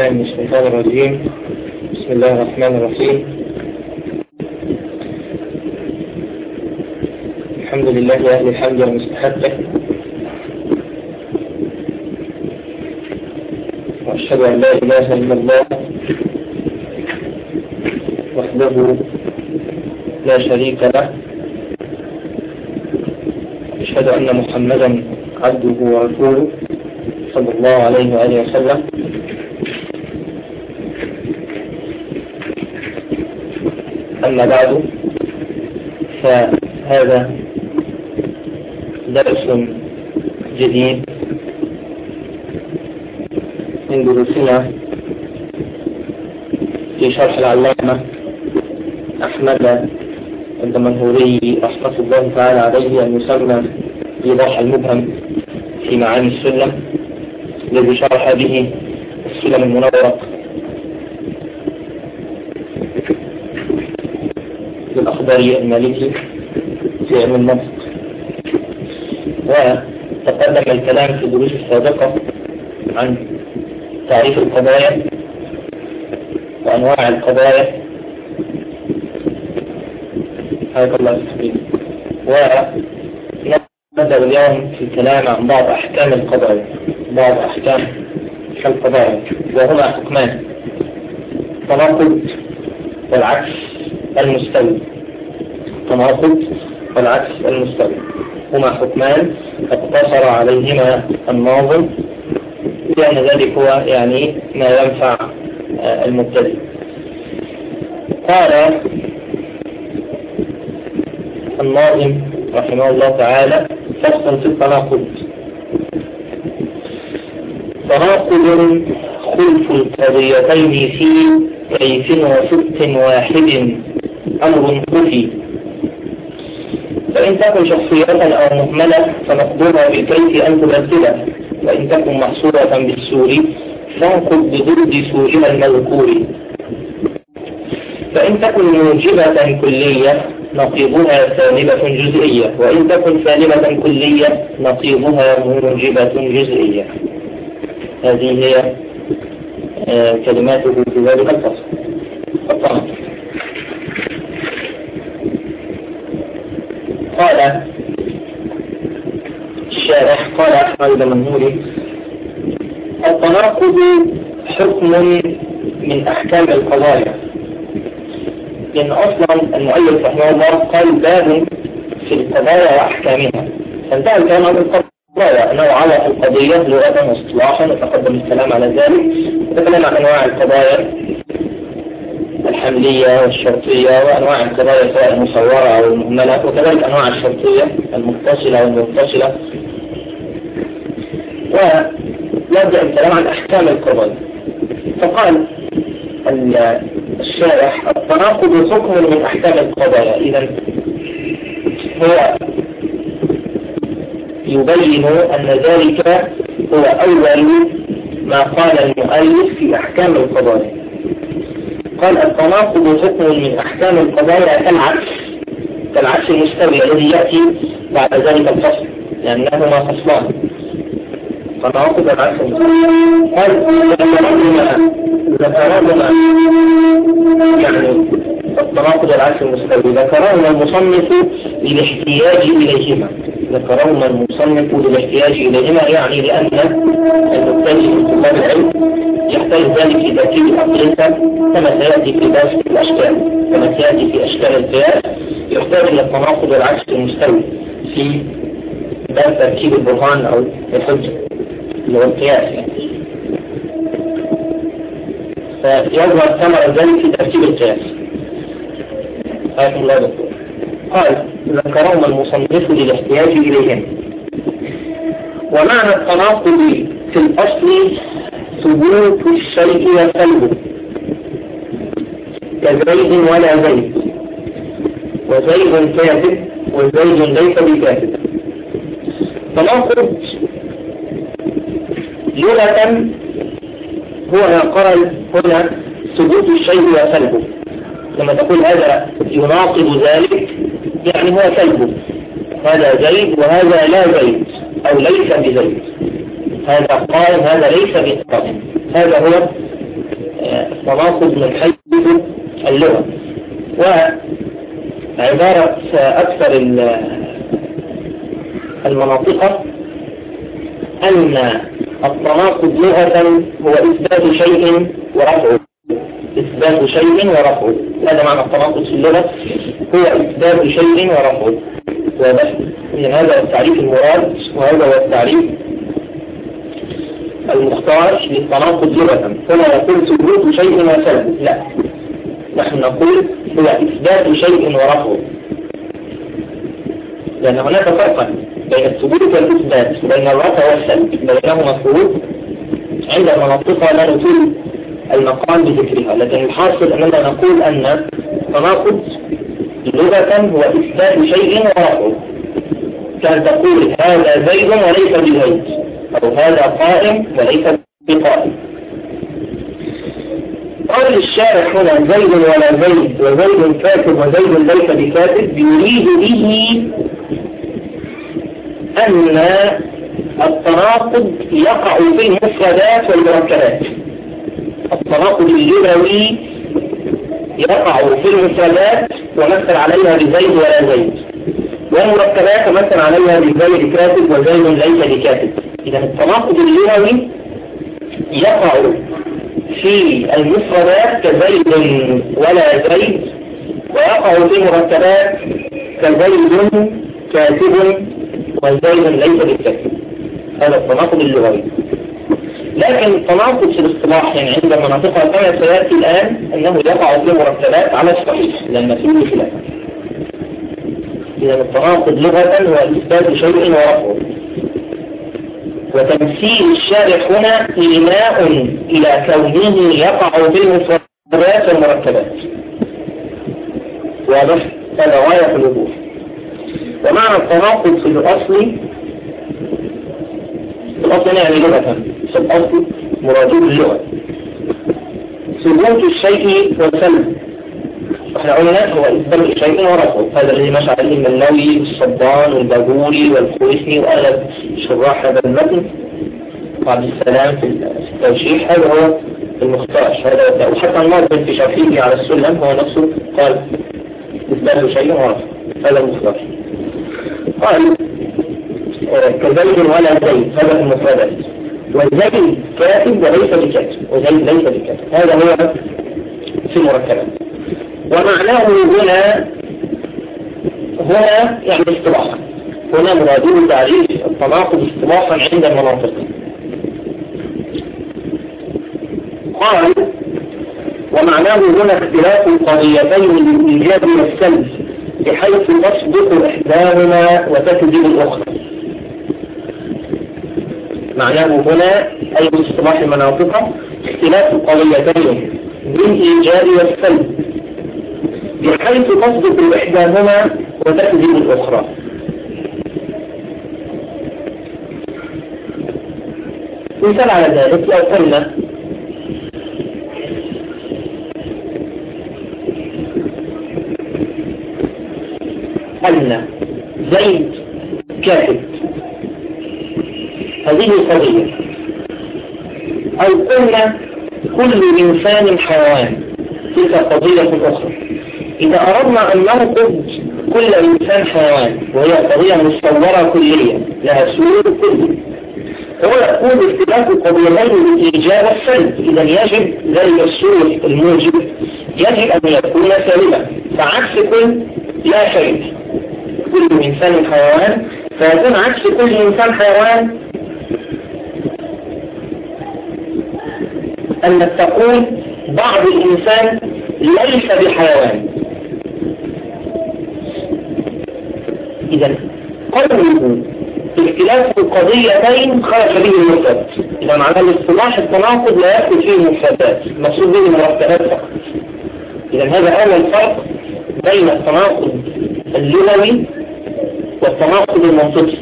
بالله من الشيطان الرجيم. بسم الله الرحمن الرحيم. الحمد لله أهل الحمد ومستحقه وأشهد أن لا إله إلا الله وحده لا شريك له. أشهد أن محمدا عبده ورسوله صلى الله عليه وآله وسلم. أما بعد فهذا درس جديد من دروسنا في شرح العلامة أحمد الدمنهوري رحمة الله تعالى عليه أن يسمى إيضاح المبهم في معاني السلم الذي شرح به السلم المنورة. للأخضري المالكي في علم المنطق وتقدم الكلام في الدروس السابقة عن تعريف القضايا وأنواع القضايا. حياك الله الحبيب ونبدأ اليوم في الكلام عن بعض أحكام القضايا. بعض أحكام القضايا. وهما حكمان التناقض والعكس المستوي. التناقض والعكس المستوي هما حكمان اقتصر عليهما الناظم. لأن ذلك هو يعني ما ينفع المبتدئ. قال الناظم رحمه الله تعالى فصل في التناقض تناقض خلف القضيتين في كيف وست واحد أمر خفي فإن تكن شخصية أو مهملة فمقدورها بالكيف أن تبدله وإن تكن محصورة بالسور فانقض بضد سورها المذكور. فإن تكن موجبة كلية نقيضها سالبة جزئية وإن تكن سالبة كلية نقيضها موجبة جزئية. هذه هي آه كلماته في ذلك الفصل. الطمع قال الشارح قال أحمد المنهوري التناقض حكم من أحكام القضايا. لأن أصلا المؤلف رحمه الله قال باب في القضايا وأحكامها. فانتهى الكلام عن القضايا. أنه على القضية لغة واصطلاحا وتقدم الكلام على ذلك. وتكلم عن أنواع القضايا. الحملية والشرطية وأنواع القضايا سواء المصورة أو المهملة وكذلك أنواع الشرطية المتصلة والمنفصلة ونبدأ الكلام عن أحكام القضايا فقال الشارح التناقض حكم من أحكام القضايا إذا هو يبين أن ذلك هو أول ما قال المؤلف في أحكام القضايا قال التناقض حكم من أحكام القضايا كالعكس. كالعكس المستوي الذي يأتي بعد ذلك الفصل لأنهما فصلان. تناقض العكس المستوي قال ذكرهما ذكرهما يعني التناقض العكس المستوي. ذكرهما المصنف للاحتياج إليهما. ذكرهما المصنف للاحتياج إليهما يعني لأن المبتدئ من طلاب العلم يحتاج ذلك في ترتيب الأقيسة كما سيأتي في درس الأشكال. كما سيأتي في أشكال القياس يحتاج إلى التناقض والعكس المستوي في باب تركيب البرهان أو الحجة اللي هو القياس يعني. فيظهر ثمر ذلك في تركيب القياس. الله دكتور قال ذكرهما المصنف للاحتياج إليهم ومعنى التناقض في الأصل ثبوت الشيء وسلبه. كزيد ولا زيد. وزيد كاتب وزيد ليس بكاتب تناقض لغة هو ما قال هنا ثبوت الشيء وسلبه. لما تقول هذا يناقض ذلك يعني هو سلبه. هذا زيد وهذا لا زيد أو ليس بزيد. هذا قائم هذا ليس بقائم هذا هو التناقض من حيث اللغة. وعبارة أكثر المناطق أن التناقض لغة هو إثبات شيء ورفعه. إثبات شيء ورفعه. هذا معنى التناقض في اللغة. هو إثبات شيء ورفعه. واضح إذن هذا التعريف المراد. وهذا هو التعريف المختار للتناقض لغة. هنا يقول ثبوت شيء وسلبه لا. نحن نقول هو إثبات شيء ورفعه. لأن هناك فرقا بين الثبوت والإثبات. بين الرفع والسلب بينهما فروق عند المناطق لا نطول المقام بذكرها. لكن الحاصل أننا نقول أن تناقض لغة هو إثبات شيء ورفعه كان تقول هذا زيد وليس بزيد. أو هذا قائم وليس بقائم. قال الشارح هنا زيد ولا زيد وزيد كاتب وزيد ليس بكاتب يريد به أن التناقض يقع في المفردات والمركبات. التناقض اللغوي يقع في المفردات ومثل عليها بزيد ولا زيد. والمركبات مثل عليها بزيد كاتب وزيد ليس بكاتب. إذا التناقض اللغوي يقع في المفردات كزيد ولا زيد ويقع في المركبات كزيد كاتب وزيد ليس بالكاتب هذا التناقض اللغوي. لكن التناقض في الاصطلاح يعني عند مناطقها كما سيأتي الآن أنه يقع في مرتبات على الصحيح لأن فيه خلاف إذا التناقض لغة هو إثبات شيء ورفعه وتمثيل الشارح هنا إيماء إلى كونه يقع في المفردات والمرتبات واضح؟ هذا غاية الوضوح. ومعنى التناقض في الأصل الأصل يعني لغة. الأصل مراده اللغة ثبوت الشيء وسلم إحنا قلنا هو إثبات الشيء ورفعه هذا الذي مشى عليه المنوي والصبان والباجوري والخويسي وأغلب شراح هذا المتن. عبد السلام في التوشيح هذا هو المختار. هذا وحتى الناظر في شرحه على السلم هو نفسه قال إثبات شيء ورفعه هذا المختار. قال كزيد ولا زيد. هذا المفردات وزيد كاتب وليس بكاتب وزيد ليس بكاتب هذا هو في المركبات ومعناه هنا هنا يعني اصطلاحا هنا مراده تعريف التناقض اصطلاحا عند المناطق. قال ومعناه هنا اختلاف القضيتين للإيجاب والسلب بحيث تصدق إحداهما وتكذب الأخرى. معناه هنا أي باصطلاح المناطق اختلاف القضيتين بالإيجاب والسلب. بحيث تصدق إحداهما وتكذب الأخرى. مثال على ذلك لو قلنا أن زيد كاتب. هذه قضية أو قلنا كل إنسان حيوان. تلك قضية أخرى. إذا أردنا أن ننقض كل إنسان حيوان وهي قضية مصورة كلية لها سور كلي. هو يقول اختلاف القضيتين بالإيجاب والسلب إذا يجب ذلك السور الموجب. يجب أن يكون سالبا. فعكس كل لا شيء. كل إنسان حيوان. فيكون عكس كل إنسان حيوان أنك تقول بعض الإنسان ليس بحيوان. إذا قوله اختلاف القضيتين خرج به المفرد إذا معنى الاصطلاح التناقض لا يأكل فيه المفردات. المقصود به المرتبات فقط. إذا هذا أول فرق بين التناقض اللغوي والتناقض المنطقي.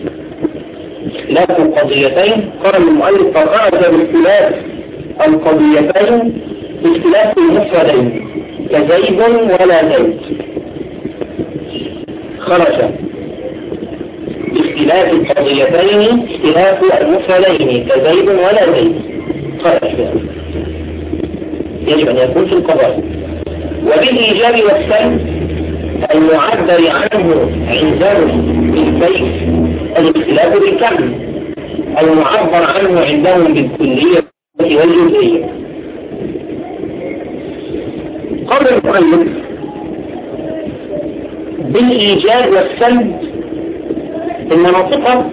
اختلاف القضيتين قال المؤلف فخرج باختلاف القضيتين باختلاف المفردين كزيد ولا زيد خرج. باختلاف القضيتين اختلاف المفردين كزيد ولا زيد خرج. يجب أن يكون في القضاء. وبالإيجاب والسلب المعبر عنه عندهم بالكيف الاختلاف بالكم المعبر عنه عندهم بالكلية. والجزئية. المؤلف. بالإيجاب والسلب إن منطقة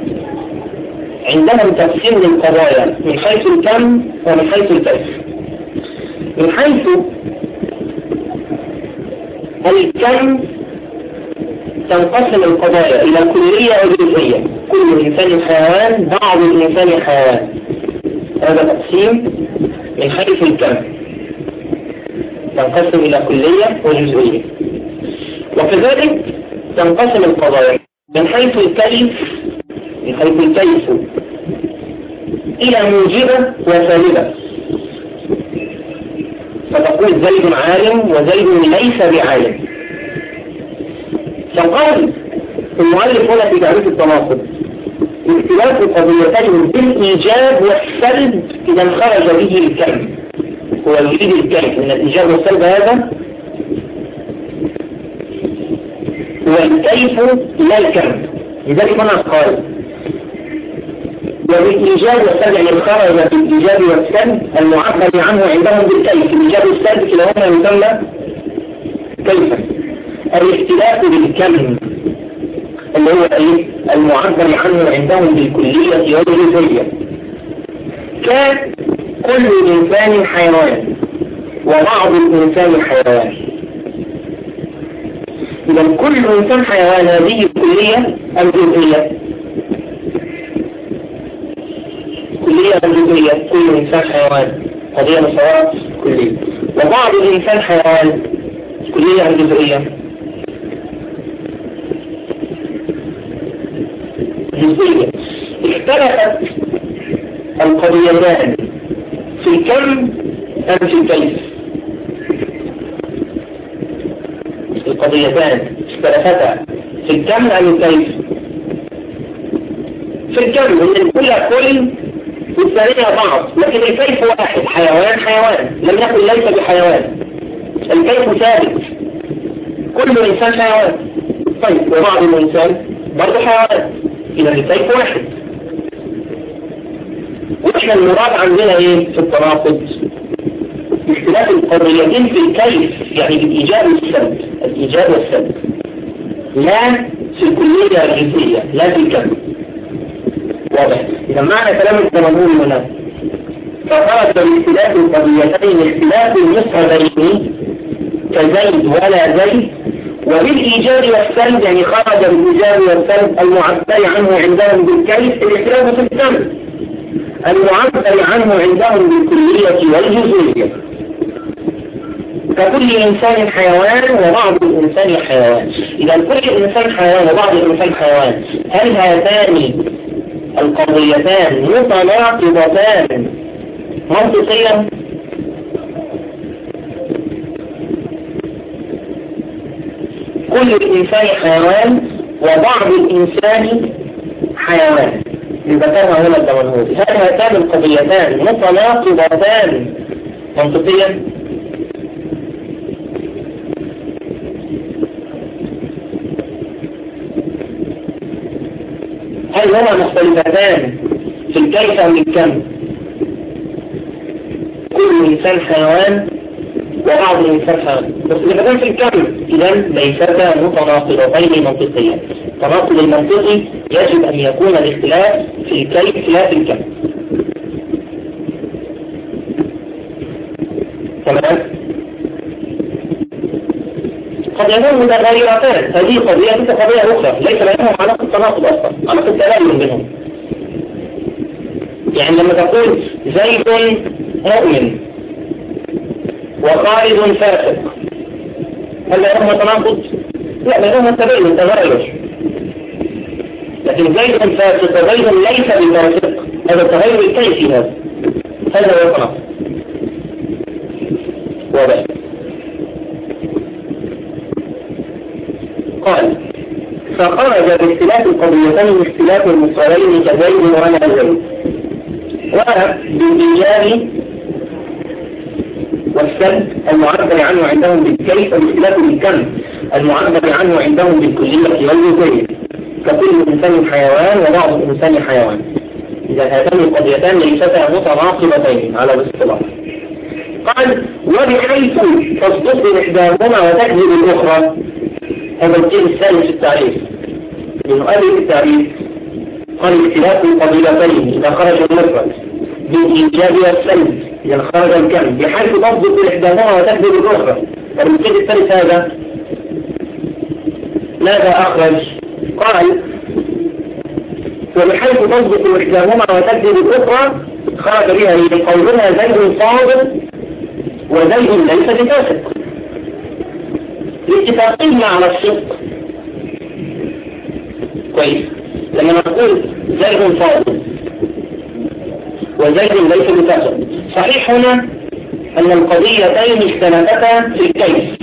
عندهم تقسيم للقضايا من حيث الكم ومن حيث الكيف. من حيث الكم تنقسم القضايا إلى كلية وجزئية كل إنسان حيوان بعض الإنسان حيوان. هذا تقسيم من حيث الكم تنقسم إلى كلية وجزئية. وكذلك تنقسم القضايا من حيث الكيف من حيث الكيف إلى موجبة وسالبة فتقول زيد عالم وزيد ليس بعالم. فقال المؤلف هنا في تعريف التناقض اختلاف القضيتين بالإيجاب والسلب إذا خرج به الكلم هو يريد الكلم من الإيجاب والسلب هذا هو الكيف لا الكلم لذلك هنا قال؟ وبالإيجاب والسلب يعني خرج بالإيجاب والسلب المعبر عنه عندهم بالكيف. الإيجاب والسلب كلاهما يسمى كيفا. الاختلاف بالكم اللي هو إيه؟ المعبر عنه عندهم بالكلية والجزئية كان كل إنسان حيوان وبعض الإنسان حيوان. إذا كل إنسان حيوان هذه الكلية أم جزئية كلية أم جزئية كل إنسان حيوان. قضية مساواة كلية. وبعض الإنسان حيوان كلية أم جزئية اختلفت القضيتان في الكم أم في الكيف القضيتان اختلفتا في الكم أم الكيف في الكم ان الكل كل والثانية بعض. لكن الكيف واحد حيوان حيوان. لم يكن ليس بحيوان. الكيف ثابت. كل إنسان حيوان. طيب وبعض الإنسان برضه حيوان. إذا الكيف واحد. وإحنا المراد عندنا إيه في التناقض؟ اختلاف القضيتين في الكيف يعني بالإيجاب والسلب الإيجاب والسلب. لا في الكلية الجزئية لا في الكم واضح؟ إذا معنى كلام الزمنون هنا فخرج باختلاف القضيتين اختلاف المصهدين كزيد ولا زيد وبالإيجاب والسلب يعني خرج بالإيجاب والسلب المعبر عنه عندهم بالكيف الاختلاف في الكم المعبر عنه عندهم بالكلية والجزئية. ككل إنسان حيوان وبعض الإنسان حيوان. إذا كل إنسان حيوان وبعض الإنسان حيوان هل هاتان القضيتان متناقضتان؟ منطقيا كل الإنسان حيوان وبعض الإنسان حيوان. ذكرها هنا الدمنهوري هل هاتان القضيتان متناقضتان. منطقيا؟ هل هما مختلفتان في الكيف أم الكم؟ كل إنسان حيوان وبعض حيوان بس كان في الكم إذا ليستا متناقضتين منطقيا. التناقض المنطقي يجب أن يكون الاختلاف في الكيف لا في الكم تمام؟ قد يكون متغيرتان هذه قضية مثل قضية أخرى. ليس بينهم علاقة تناقض أصلا. علاقة تباين بينهم يعني لما تقول زيد مؤمن وخالد فاسق. هل بينهما تناقض؟ لا بينهما تباين تغير لكن زيد فاسق وزيد ليس بفاسق. هذا التغير الكيفي هذا. هذا هو التناقض واضح. قال فخرج باختلاف القضيتين اختلاف المصرين كزيد وأنا زيد. وبالإيجاب والسلب المعبر عنه عندهم بالكيف باختلاف الكم المعبر عنه عندهم بالكلية والجزئية فكل إنسان حيوان وبعض الإنسان حيوان. إذا هاتان القضيتان ليستا متناقضتين على الاصطلاح. قال وبحيث تصدق إحداهما وتكذب الأخرى. هذا الجيل الثاني في التعريف. لنؤلف التعريف قال اختلاف القبيلتين إذا خرج المفرد بالإيجاب والسلب إذا خرج الكلب بحيث تصدق إحداهما وتكذب الأخرى والمثال الثالث هذا؟ ماذا أخرج؟ قال وبحيث تصدق إحداهما وتكذب الأخرى خرج بها لقولنا زيد صادق وزيد ليس بفاسق. الاتفاقين على الصدق. كويس. لما نقول زيد صادق وزيد ليس بفاسق صحيح هنا أن القضيتين اختلفتا في الكيف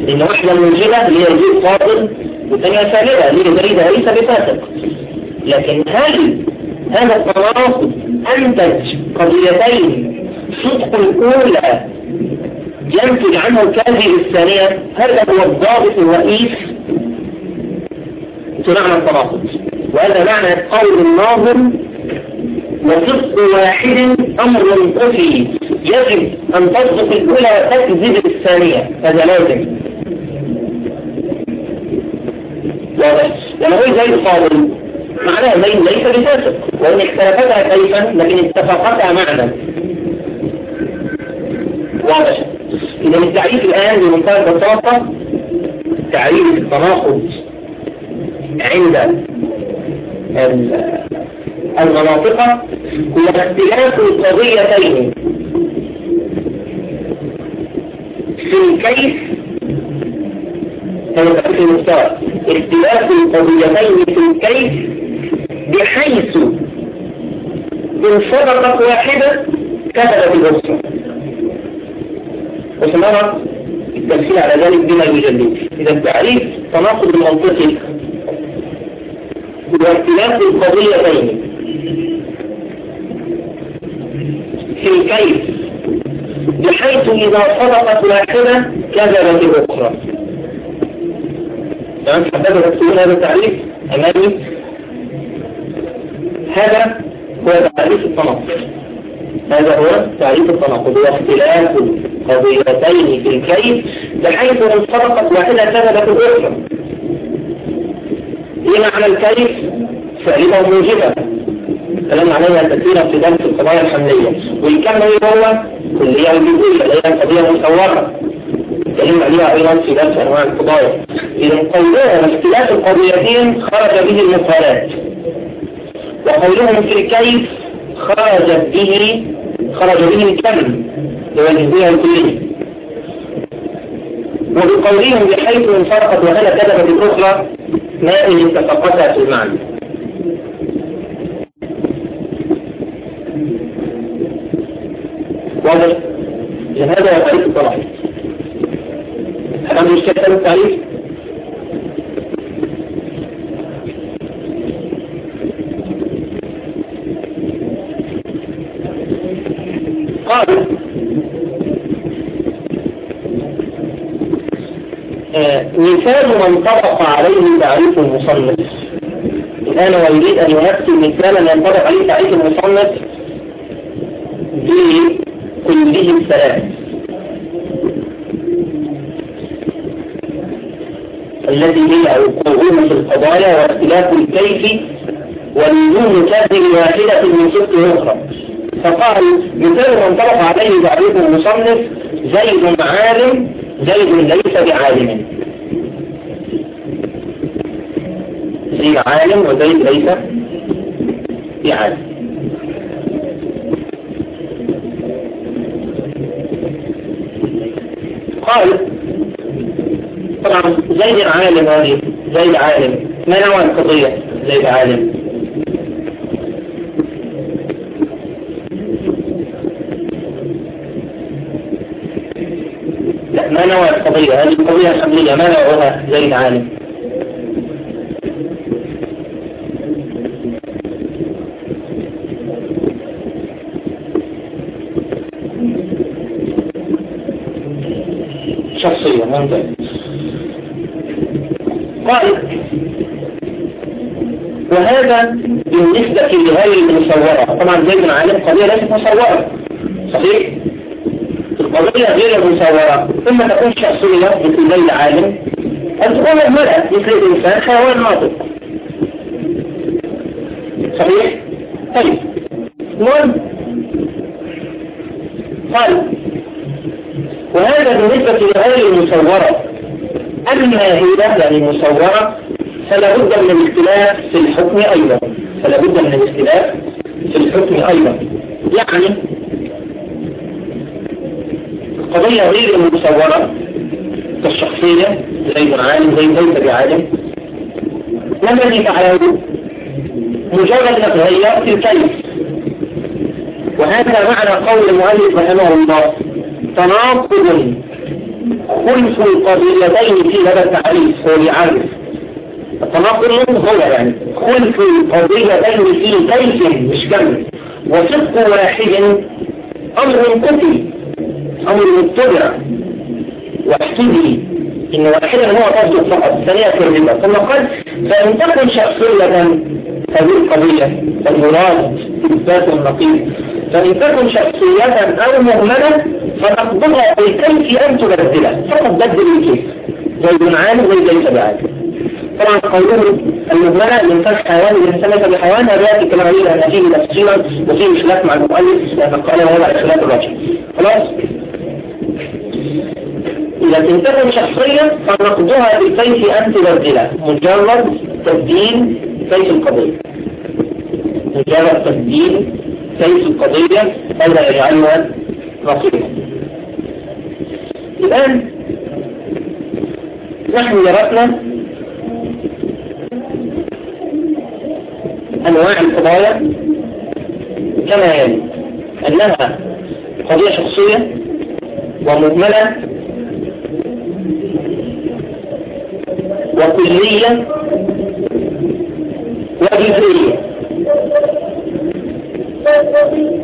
لأن واحدة موجبة اللي هي زيد صادق والثانية سالبة اللي هي زيد ليس بفاسق. لكن هل هذا التناقض أنتج قضيتين صدق الأولى ينتج عنه الكاذب الثانية؟ هذا هو الضابط الرئيس؟ في معنى التناقض. وهذا معنى قول الناظم وصدق واحد أمر قفي يجب أن تصدق الأولى وتكذب الثانية. هذا لازم واضح. لما هو زي الفاضل. معناها زي ليس بفاسق. وإن اختلفتا كيفا لكن اتفقتا معنى واضح. إذا التعريف الآن بمنتهى البساطة تعريف التناقض عند المناطق هو اختلاف القضيتين في الكيف هذا في اختلاف القضيتين في الكيف بحيث إن صدقت واحدة كتبت الأخرى وسنرى التمثيل على ذلك بما يجلد. إذا التعريف تناقض المنطقي هو اختلاف القضيتين في بحيث إذا صدقت واحدة كذبت الأخرى تمام حبابة تكتبون هذا التعريف أمامي. هذا هو تعريف التناقض هذا هو تعريف التناقض هو اختلاف القضيتين في الكيف بحيث إن صدقت واحدة كذبت الأخرى إيه معنى الكيف فعلها موجبة. كلام عليها كثيرا في درس القضايا الحملية. والكم هو كلية الجزئية اللي هي القضية المصورة كلام عليها أيضا في درس أنواع القضايا. إذا قولها اختلاف القضيتين خرج به المقالات وقولهم في الكيف خرج به خرج به الكم الجزئية الكلية وبقولهم بحيث انفرقت وهنا كذبت الأخرى ما إن اتفقتا في المعنى. واضح هذا هو تعريف هل مش كتاب التعريف قال مثال من طبق عليه تعريف المصنف. الآن هو يريد أن يمثل مثالا ينطبق عليه تعريف المصنف. الثلاث التي هي وقوعهم في القضايا واختلاف الكيف ولزوم كاتب واحدة من صدق أخرى. فقال مثال من طرق عليه تعريف المصنف زيد عالم زيد ليس بعالم. زيد عالم وزيد ليس بعالم قال طبعا زيد عالم هذه زيد عالم. ما نوع القضية؟ زيد عالم. لا ما نوع القضية؟ هذه القضية الحمدية ما نوعها زيد عالم شخصية ممتاز قال وهذا بالنسبة لغير المصورة. طبعا زيد عالم قضية ليست مصورة. صحيح؟ القضية غير المصورة. ثم تكون شخصية مثل زيد عالم. أن تكون المرأة مثل الإنسان حيوان ناطق صحيح؟ طيب. المهم. قال وهذا بالنسبة لغير المصورة. أما هي يعني المصورة فلا بد من الاختلاف في الحكم أيضا. الاختلاف في الحكم أيضا. يعني القضية غير المصورة كالشخصية زي عالم زي ليس بعالم لما الذي فعله مجرد نتغير في الكيف وهذا معنى قول المؤلف رحمه الله تناقض خلف القضيتين في هذا التعريف هو يعرف التناقض هو يعني خلف القضيتين في كيف مش كم وصدق واحد أمر قتل أمر متبع واحتمي إن واحدا هو تصدق فقط ثانية كذبة ثم قال فإن تكن شخصية هذه القضية فالمراد إثبات النقيض. فإن تكن شخصية أو مهملة فنقضها بالكيف أن تبدلها. فقط بدل الكيف. زي عالم زي بعالم. طبعا قوله المهملة الإنسان حيوان الإنسان ليس بحيوان هذا كما عليه أن فيه تفصيلا وفيه خلاف مع المؤلف لأن قال هو خلاف الرجل خلاص؟ إذا تنتهي شخصية فنقضها بالكيف أن تبدلها مجرد تبديل كيف القضية. مجرد تبديل كيف القضية. ألا يجعلها نصيبا الآن نحن درسنا أنواع القضايا كما يلي أنها قضية شخصية ومهملة وكلية وجزئية.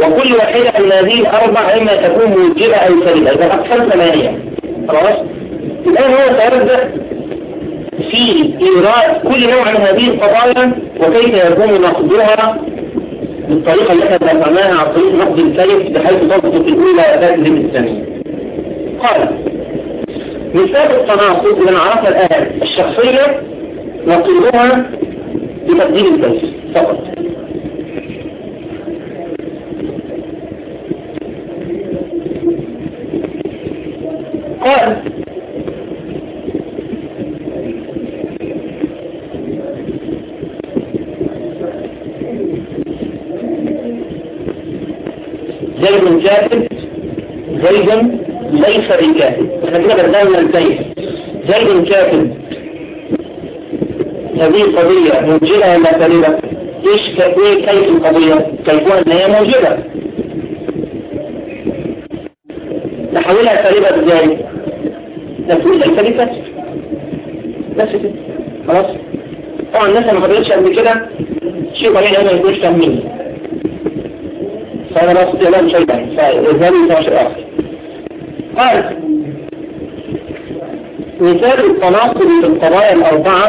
وكل واحدة من هذه الأربع إما تكون موجبة أو سلبة. إذا أكثر ثمانية خلاص؟ الآن هو سيبدأ في إيراد كل نوع من هذه القضايا وكيف يكون نقدها بالطريقة التي ذكرناها عن طريق نقد الكلف بحيث تضبط الأولى وتجذب الثانية قال مثال التناقض اللي عرفنا الآن الشخصية نقلها بتبديل الكلف فقط. قال زيد كاتب زيد ليس بكاتب إحنا كده بدأنا الكيف زيد كاتب هذه القضية موجبة ولا سليمة؟ إيش إيه كيف القضية؟ كيفها أن هي موجبة نحولها سليمة إزاي نقول بكاتب بس كده. خلاص. طبعا الناس ما قدرتش قبل كده. شيء طبيعي ما يكونش فاهمين فأنا لا أستطيع لهم شيئا فإذهبوا إلى شيء آخر. قال مثال التناقض في القضايا الأربعة.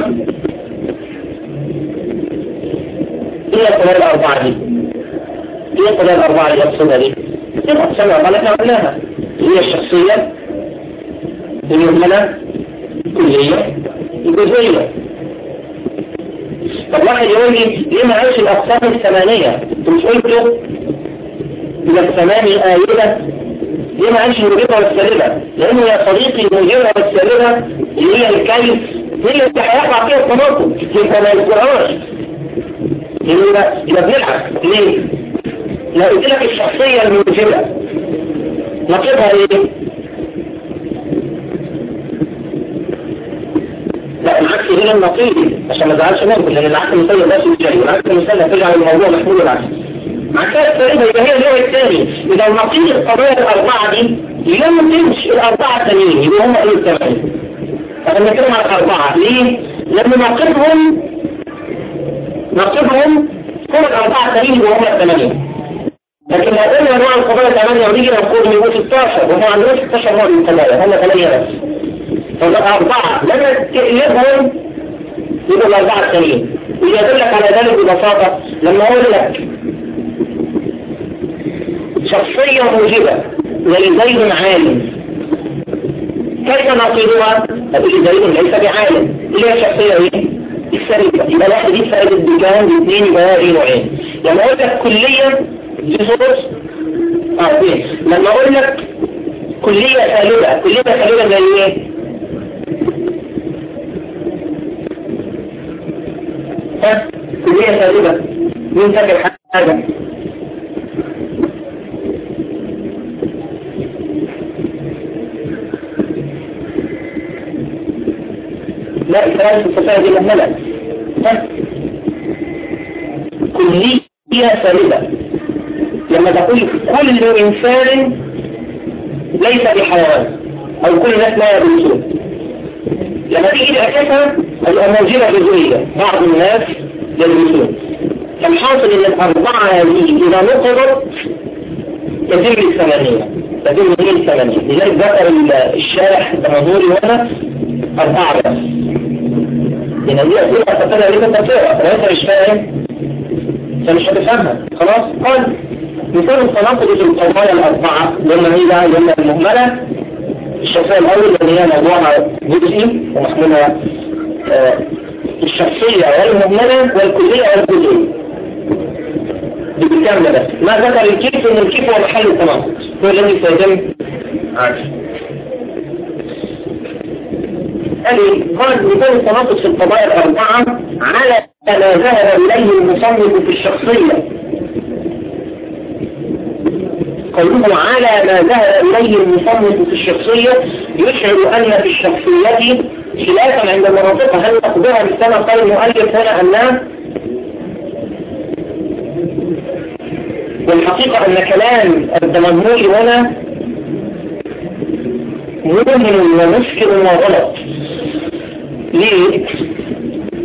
هي القضايا الأربعة دي؟ هي القضايا الأربعة اللي يقصدها دي؟ هي الأقسام الأربعة إحنا قلناها؟ هي الشخصية المهملة كلية الجزئية طب واحد يقول لي ليه ما عايش الأقسام الثمانية؟ انت مش قلته إلى الثمانية آية ليه ما عايش الموجبة والسالبة؟ لأنه يا صديقي الموجبة والسالبة اللي هي الكيف هي اللي هيقع فيها التناقض يبقى ما يذكرهاش. يبقى بنلعب. ليه؟ لو قلت لك الشخصية الموجبة نقيضها إيه؟ لا العكس هنا النقيض عشان ما تزعلش منكم لأن العكس المثال ده شيء جاي. والعكس المثال هتجعل الموضوع محمول العكس. عكاية السائدة يبقى هي النوع الثاني إذا النقيض القضايا الأربعة دي يمكنش الأربعة الثانيين يبقى هم إيه الثمانية فأنا بنتكلم على الأربعة ليه؟ لأن ناقضهم ناقضهم كل الأربعة الثانيين يبقوا هم الثمانية لكن لو قلنا نوع القضايا ثمانية ونيجي نقول يبقوا 16 وهم عندهم 16 نوع من القضايا هم ثمانية بس فالأربعة لما تقلبهم يبقوا الأربعة الثانيين ويدلك على ذلك ببساطة لما أقول لك شخصية موجبة ولزيد عالم كيف نقيدها؟ هتقول زيد ليس بعالم اللي هي الشخصية إيه؟ السرية يبقى واحد دي فائدة بكام باثنين يبقى إيه نوعين لما أقول لك كلية دي صوت آه اثنين لما أقول لك كلية سالبة كلية سالبة زي إيه؟ ها؟ كلية سالبة مين فاكر حاجة؟ إفراد الصفاء دي مهملة كلية سالبة. لما تقول كل إنسان ليس بحيوان أو كل الناس لا يدرسون. لما تيجي تأكدها الأموجبة جزئية بعض الناس يدرسون. فالحاصل إن الأربعة هذه إذا نقضت تتم الثمانية تتم الثمانية لذلك ذكر الشارح الدمنهوري هنا أربعة بس. لأن أسئلة تتبع لك تفسيرها فلو أنت مش فاهم فمش هتفهمها خلاص قال مثال التناقض في القضايا الأربعة لما هي بقى لما المهملة الشخصية الأول اللي هي موضوعها جزئي ومحمولها آه الشخصية والمهملة والكلية والجزئية دي بالكاملة بس ما ذكر الكيف ان الكيف هو محل التناقض هو الذي سيتم عادي قال قال مثال التناقض في القضايا الأربعة على ما ذهب إليه المصنف في الشخصية. قوله على ما ذهب إليه المصنف في الشخصية يشعر أن في الشخصية خلافا عند المناطق هل نقدرها مثل قال المؤلف هنا أنها والحقيقة أن كلام الدمنهوري هنا مؤمن ومشكل وغلط ليه؟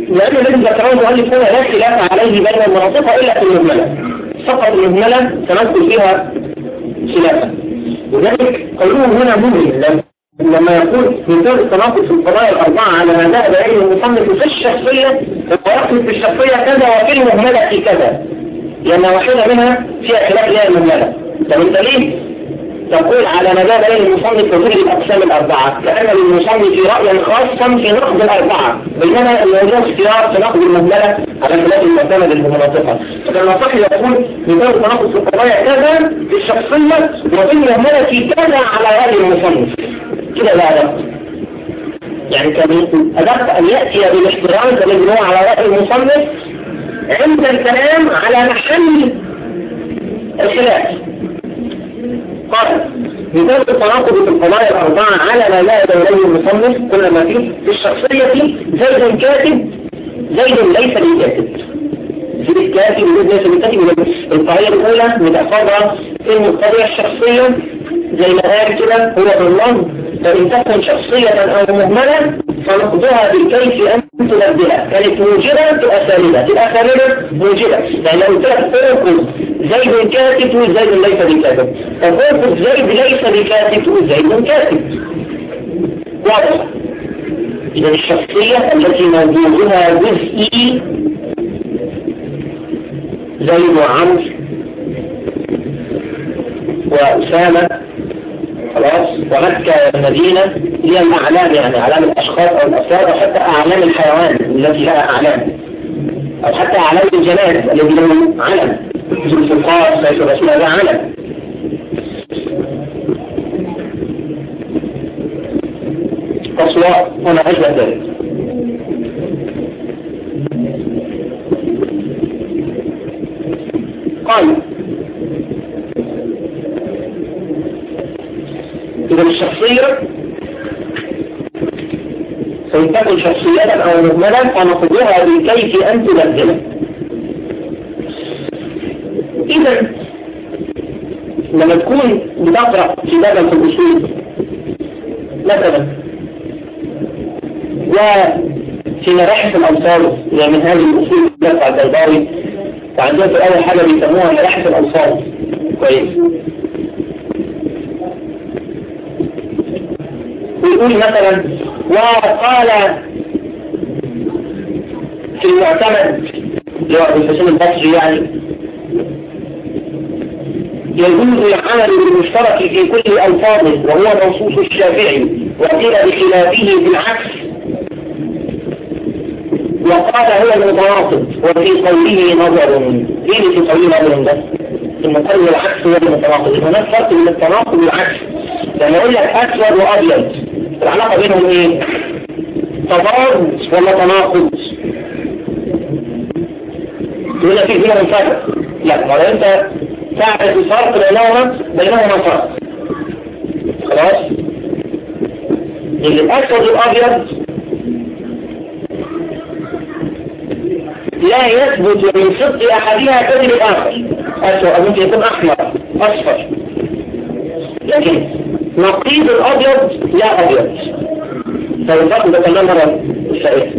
لأن الذي ذكره المؤلف هنا لا خلاف عليه بين المناطق إلا في المهملة. فقط المهملة سنذكر فيها خلافا. وذلك قوله هنا مؤمن لما يقول مثال التناقض في القضايا الأربعة على ما ذهب إليه المصنف في الشخصية ويقصد في الشخصية كذا وفي المهملة في كذا. لأن واحدة منها فيها خلاف لها المهملة. طب أنت ليه تقول على ذهب إليه المصنف وجود الأقسام الأربعة كأن للمصنف رأيا خاصا في نقد الأربعة. بينما الموضوع اختيار في نقد المهملة على خلاف المعتمد المناطقة. فكان صح يقول التناقض في القضايا كذا في الشخصية وفي المهملة كذا على رأي المصنف كده لا أدق يعني كان أدق أن يأتي بالاحترام الذي هو على رأي المصنف عند الكلام على محل الخلاف. قال مثال التناقض في القضايا الأربعة على ما لا إليه المصنف كل ما فيه في الشخصية زيد كاتب زيد ليس بالكاتب زيد الكاتب وزيد ليس بالكاتب القضية الأولى متأخذها في القضية الشخصية زي ما قال كده هو بالله فإن تكن شخصية أو مهملة فنقضها بالكيف أن تنبهها. كانت موجبة سالبة تبقى سالبة موجبة. يعني لو قلت أركض زيد كاتب وزيد ليس بكاتب. فأركض زيد ليس بكاتب وزيد كاتب. واضح؟ إذا الشخصية التي موجودها جزئي زيد وعمر وأسامة خلاص ومكة والمدينة هي الأعلام يعني أعلام الأشخاص أو الأفراد أو حتى أعلام الحيوان التي لها أعلام. أو حتى أعلام الجماد الذي له علم. مثل الفقار سيف الرسول له علم. قصوى وما أشبه ذلك. قال إذا الشخصية. تكن شخصية أو مهملا فنقضها بكيف أن تبدله. إذا لما تكون بتقرأ كتابا في الأصول مثلا وفي مراحل الأمثال يعني من هذه الأصول بتاع البيضاوي وعندهم في أول حاجة بيسموها مراحل الأمثال كويس. ويقول مثلا وقال في المعتمد. الحسين البصري يعني. يجوز العمل بالمشترك في كل ألفاظه وهو منصوص الشافعي وقيل بخلافه بالعكس. وقال هو المتواصل وفي قوله نظر. إيه اللي في قوله نظر ده؟ المقابل العكس هو المتناقض هناك فرق بين التناقض والعكس. لما أقول لك أسود وأبيض العلاقة بينهم إيه؟ تضاد ولا تناقض؟ تقول لك في بينهم فرق لا ما أنت تعرف الفرق بينهما بينهما فرق خلاص؟ اللي الأسود والأبيض لا يثبت من صدق احدها كذب الآخر أسود ممكن يكون أحمر أصفر لكن نقيض الأبيض لا أبيض. فالفرق ده كمان مرة الشائع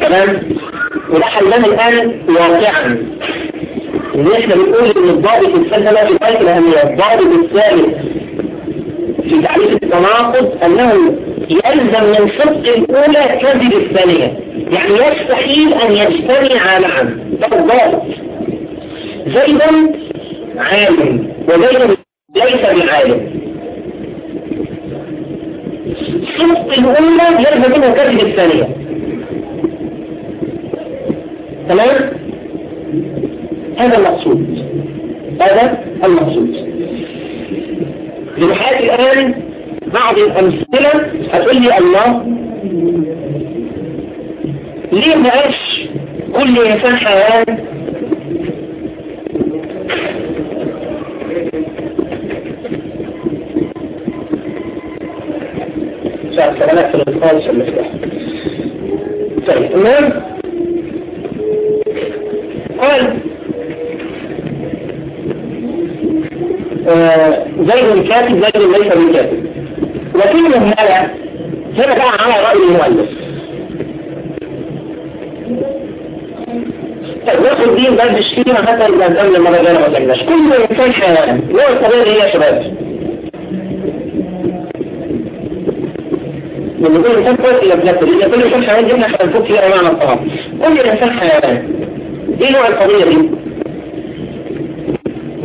تمام؟ وده حلنا الآن واقعا. إن إحنا بنقول إن الضابط لا في غايه الاهميه الضابط الثالث في تعريف التناقض أنه يلزم من صدق الأولى كذب الثانية. يعني يستحيل أن يجتمع معا ده الضابط. زيد عالم. وزيد ليس بعالم. صدق الأولى يلزم منه كذب الثانية. تمام؟ هذا المقصود. هذا المقصود. لنحاكي الآن بعض الأمثلة هتقول لي الله ليه ما كل إنسان حيوان؟ كلامات في الخالص المفتاح طيب المهم. قال آه زيد كاتب زيد ليس بكاتب لكنه هذا هنا بقى على رأي المؤلف. طيب ناخد دين بقى فيها مثلا قدام لما رجعنا ما كل إنسان حيوان نوع الطبيعي يا شباب. لما يقول الإنسان كويس إلى بنفسه لأن كل إنسان حيوان جبنا إحنا نفوت فيها معنى الطعام كل إنسان حيوان إيه نوع القضية دي؟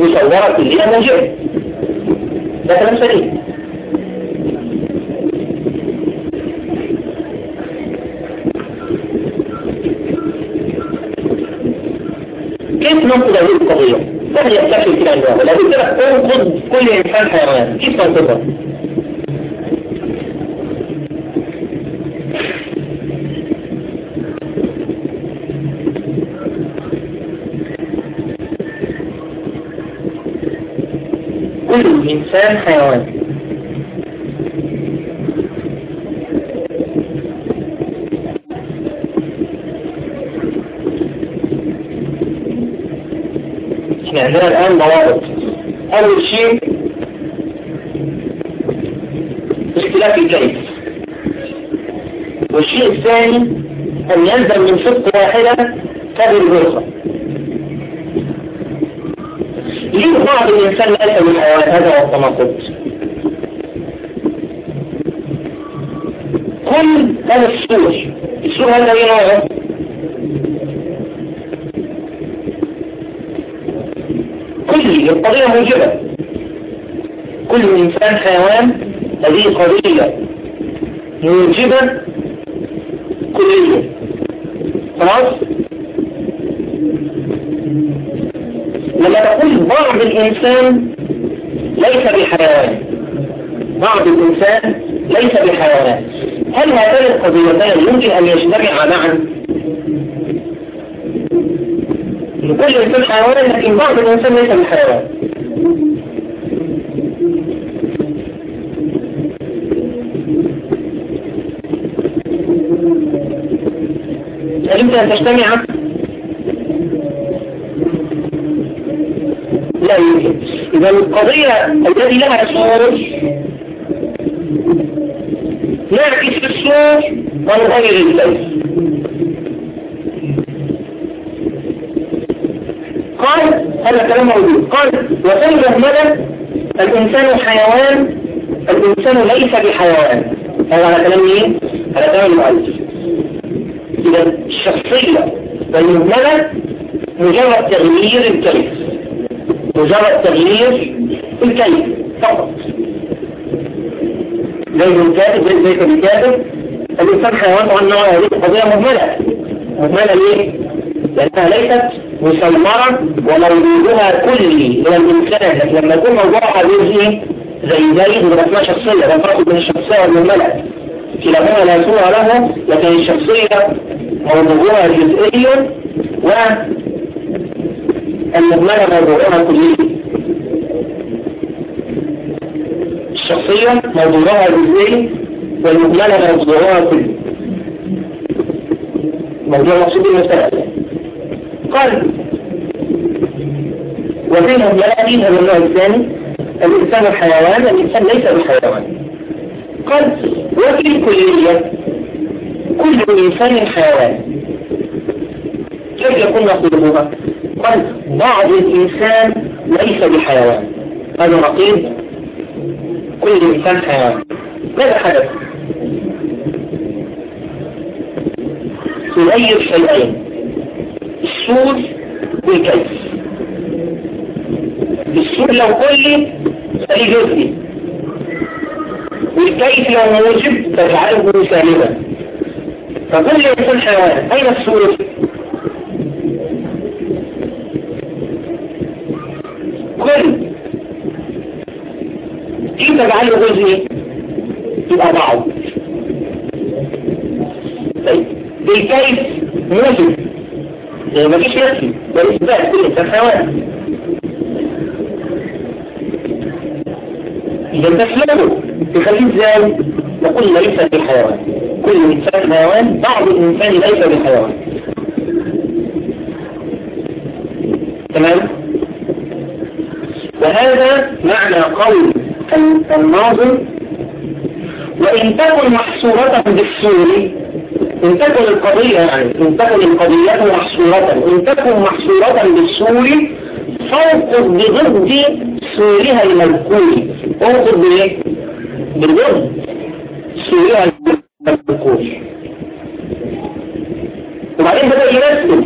مصورة كلية موجبة ده كلام سليم كيف ننقض هذه القضية؟ سهل يكتشف كده قلت لك انقض كل إنسان حيوان كيف تنقضها؟ كل إنسان حيوان. إحنا عندنا الآن ضوابط. أول شيء اختلاف الكيف والشيء الثاني أن يلزم من صدق واحدة قبل الغرفة. ليه بعض الإنسان ليس من الحيوان هذا هو التناقض كل هذا السور السور هذا إيه نوعه كل القضية موجبة. كل إنسان حيوان هذه قضية موجبة. كلية خلاص لما تقول بعض الإنسان ليس بحيوان بعض الإنسان ليس بحيوان هل هذان القضيتان يمكن أن يجتمعا معا؟ لكل إنسان حيوان لكن بعض الإنسان ليس بحيوان هل يمكن أن تجتمع؟ القضية التي لها صور نعكس الصور ونغير الليل قال هذا كلام موجود. قال وكل مهملة الإنسان حيوان الإنسان ليس بحيوان. هذا على كلام مين؟ على كلام المؤلف. إذا الشخصية والمهملة مجرد تغيير الكيف. مجرد تغيير الكيف فقط زي الكاتب زي زي الكاتب الإنسان حيوان وأنه هذه قضية مهملة. مهملة ليه؟ لأنها ليست مسمرة وموجودها كلي من الإنسان. لكن لما يكون موضوعها جزئي زي زي ما اسمها شخصية ده فرق بين الشخصية والمهملة. كلاهما لا صورة له لكن الشخصية موضوعها جزئي والمهملة موضوعها كلي. الشخصية موضوعها جزئي والمهملة موضوعها كلي موضوع مقصود المستقبل قال وفي مهملات هذا النوع الثاني الإنسان الحيوان الإنسان ليس بحيوان. قال وفي الكلية كل إنسان حيوان. كيف يكون نقيضها قال بعض الإنسان ليس بحيوان. هذا نقيض كل إنسان حيوان. ماذا حدث؟ تغير شيئين. السور والكيف السور لو كلي فليه جزئي والكيف لو موجب تجعله سالبا فكل يكون حيوان. أين السور؟ كل. كيف تجعله جزئي يبقى بعض طيب بالكيف موجب يعني ما فيش يسمي ده إثبات كل إنسان حيوان إذا تسلمه تخليه إزاي؟ نقول ليس بحيوان كل إنسان حيوان بعض الإنسان ليس بحيوان تمام؟ وهذا معنى قول الناظم وإن تكن محصورة بالسور إن تكن القضية يعني إن تكن القضية محصورة إن تكن محصورة بالسور فوقف بضد سورها المذكور فوقف بإيه؟ بضد سورها المذكور وبعدين بدأ يرسل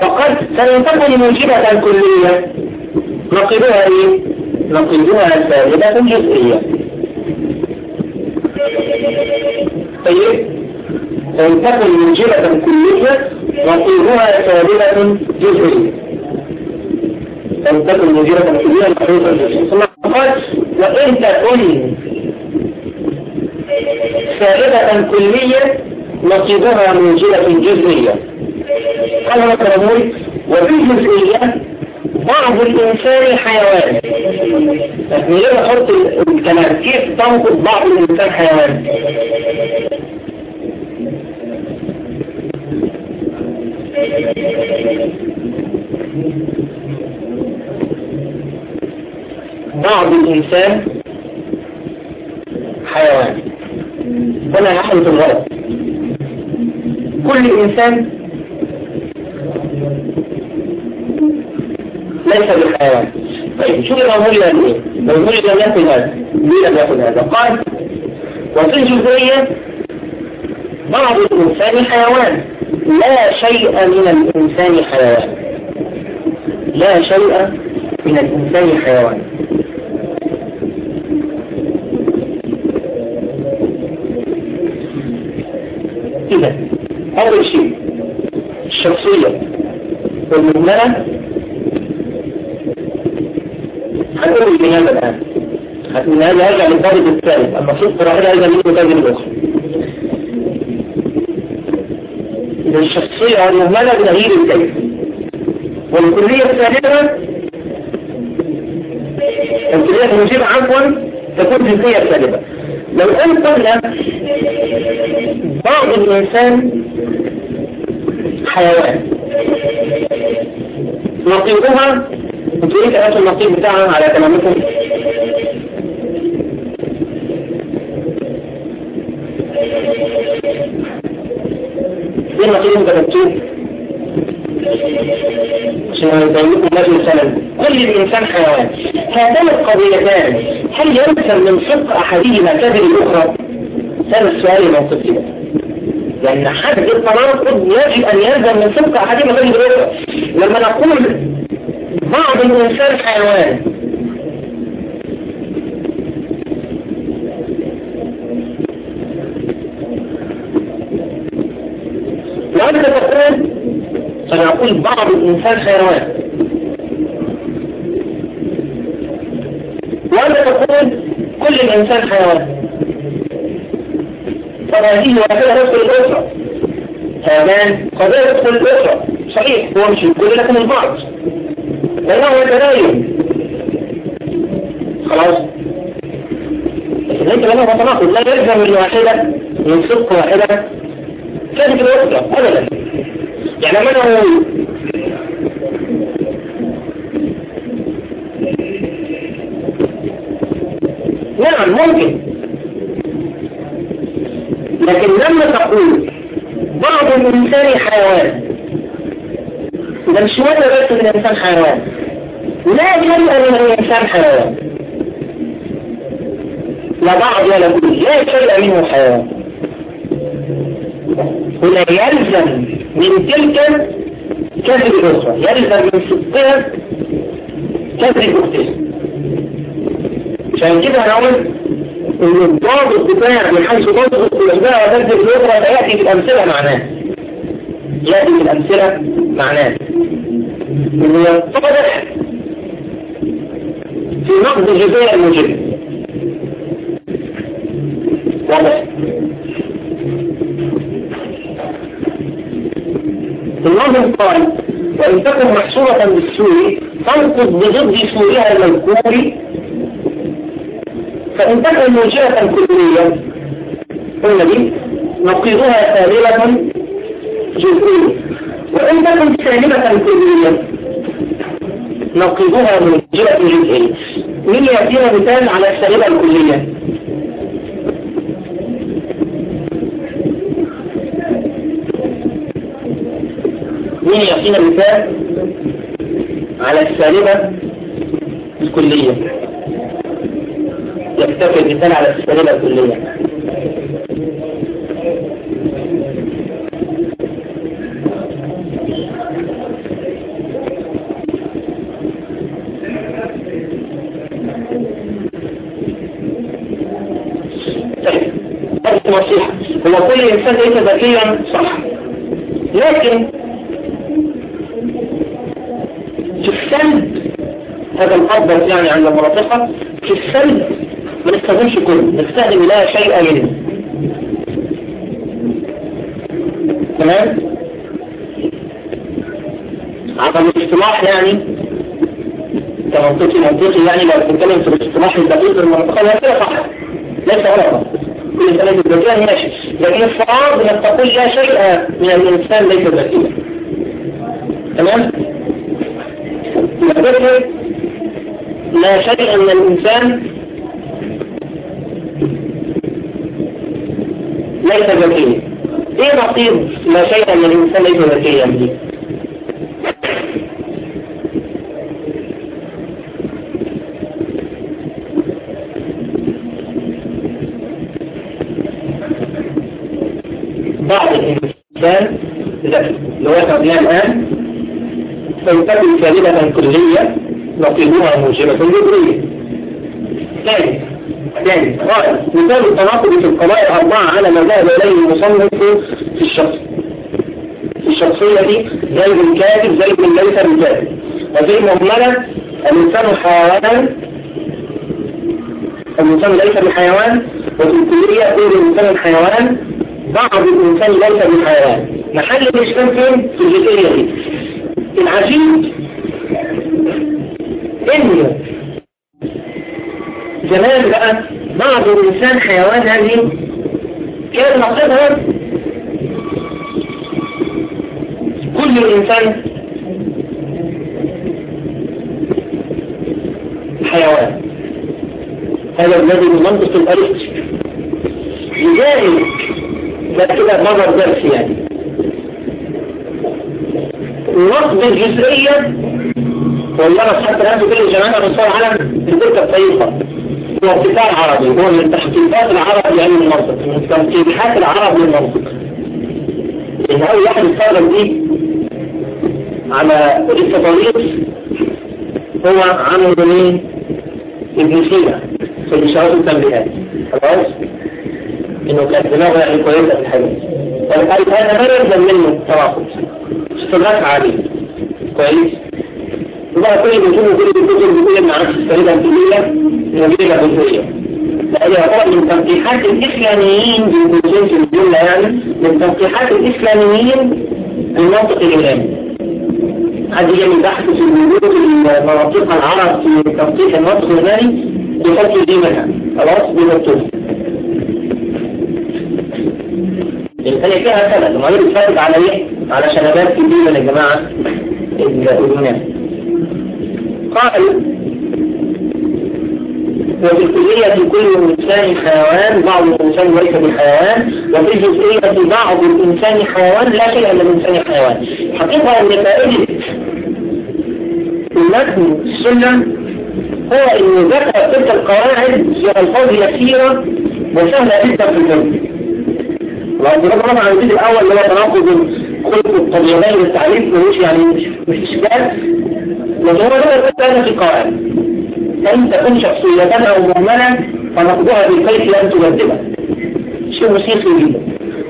فقد فإن تكن موجبة كلية نقضها إيه؟ نقضها ثابتة جزئية. طيب. وإن تكن موجبة كلية نقيضها ثابتة جزئية. وإن تكن موجبة كلية نقيضها جزئية. قال وإن تكن ثابتة كلية نقيضها موجبة جزئية. قال مثلا نقول وفي الجزئية بعض الإنسان حيوان لكن ليه الكلام كيف تنقض بعض الإنسان حيوان؟ بعض الإنسان حيوان. هنا نحن الغلط كل إنسان ليس بالحيوان. طيب شو لو ولد إيه لو ولد لم هذا. مين لم ياكل هذا؟ قال وفي الجزئيه بعض الإنسان حيوان. لا شيء من الإنسان حيوان. لا شيء من الإنسان حيوان. إذا أول شيء الشخصية والمهملة هنقول لماذا الآن من هذا يرجع للضابط الثالث أما صدق واحدة هذا من الضابط الأخرى إذا الشخصية المهملة بتغيير الكيف والكلية الثالثة الكلية المجيبة عفوا تكون جنسية سالبة لو أن قلنا بعض الإنسان حيوان نقيضها وتريد أن النقيض بتاعها على كلامكم. إيه النقيض انت كتبتوه عشان مجلس سنة كل الإنسان حيوان. هاتان القضيتان هل يلزم من صدق أحدهما كذب الأخرى؟ هذا السؤال المنطقي ده لأن حد التناقض يجب أن يلزم من صدق أحدهما كذب الأخرى لما نقول بعض الإنسان حيوان. وأنت تقول فنقول بعض الإنسان حيوان. وأنت تقول كل الإنسان حيوان. فهذه واحدة تدخل الأسرة. هذان قضية تدخل الأسرة. صحيح هو مش الكل لكن البعض. لأنه يتداين خلاص. انت لما تناقض لا يلزم من واحدة من صدق واحدة. كانت الأسرة أبدا. يعني أنا أقول نعم ممكن. لكن لما تقول بعض الإنسان حيوان ده مش ولا بس الإنسان حيوان. لا شيء من الإنسان حيوان لا بعض ولا كل لا شيء منه حيوان هنا يلزم من تلك كذب الأخرى يلزم من صدقها كذب أختها عشان كده هنقول إن الضابط بتاع من حيث ضابط الإجباء وكذب الأخرى يأتي بالأمثلة معناه. يأتي بالأمثلة معناه. انه ينطبق في نقد الجزاء المجرم. واضح الله قال وإن تكن محصورة بالسوء تنقض بضد سوءها المذكور. فإن تكن موجهة كلية قلنا دي نقيضها سالبة جزئية. وإن تكن سالبة كلية نقيضها موجهة جزئية مين يأتينا مثال على السالبة الكلية؟ مين يعطينا مثال على السالبة الكلية؟ يكتفي المثال على السالبة الكلية. نصيحة هو كل إنسان ليس ذكيا صح. لكن في السلب هذا الأفضل يعني عند المناطقة في السلب ما نستخدمش كله نستخدم لا شيء منه. تمام؟ على الاصطلاح يعني كمنطقي منطقي يعني لو بنتكلم في الاصطلاح الدقيق المنطقة كده صح. ليس غلطا مسألة الذكاء ماشي لكن الصواب انك تقول لا شيء من الإنسان ليس ذكيا تمام؟ لا شيء من الإنسان ليس ذكيا إيه نقيض لا شيء من الإنسان ليس ذكيا بعض الإنسان ذكي اللي هو قبلها الآن فيكتب كلمة كلية نقيضها موجبة جبرية. ثاني ثاني رائع. مثال التناقض في القضايا الأربعة على ما ذهب إليه المصنف في الشخص. في الشخصية دي زي الكاتب زي من ليس بكاتب وزي مهملة الإنسان حيوانا الإنسان ليس بحيوان. وفي الكلية يقول الإنسان الحيوان بعض الإنسان ليس بحيوان. محل الإشكال فين؟ في الجزئية دي. العجيب الإنسان حيوان هذه كان مقصدها كل الإنسان حيوان. هذا الذي من منطق الأرض. لذلك ده كده نظر درس يعني. نقد الجزئية والله حتى الآن كل الجماعة الرسول على الدرجة الطيبة هو ارتفاع عربي هو من تحقيقات العرب لعلم المنطق من تنقيحات العرب للمنطق إن أول واحد استخدم دي على التطريق هو عمرو مين؟ ابن سينا في الإشارات التنبيهات خلاص؟ إنه كانت دماغه يعني كويسة في الحديث. والحديث هذا ما يلزم منه تواصل استدراك عادي. كويس؟ وبقى كل بيشوفوا كل الكتب بيقول أن عكس السريدة الكبيرة نجيبها بالفئة لأن يعتبر من تنقيحات الإسلاميين بالجنس الجملة يعني من تنقيحات الإسلاميين المنطق الإيراني حد يعمل بحث في وجود المناطق العرب في تنقيح المنطق الإيراني يحط دي منها خلاص بنكتب الإنسان فيها سنة وما يتفرج على إيه؟ على شنبات كبيرة يا جماعة اليونان قال وفي الكلية كل إنسان حيوان بعض الإنسان ليس بحيوان وفي الجزئية بعض الإنسان حيوان لا شيء للإنسان حيوان. حقيقة أن فائدة المتن السنة هو أن ذكر تلك القواعد في ألفاظ يسيرة وسهلة جدا في الجنة. وعندنا طبعا على الجزء الأول اللي هو تناقض خلق الطبيعي للتعريف مش يعني مش إشكال لأن هو ده الثاني في فإن تكون شخصية أو مهملة فنقضها بالكيف لن تبدلها شيء موسيقي جدا.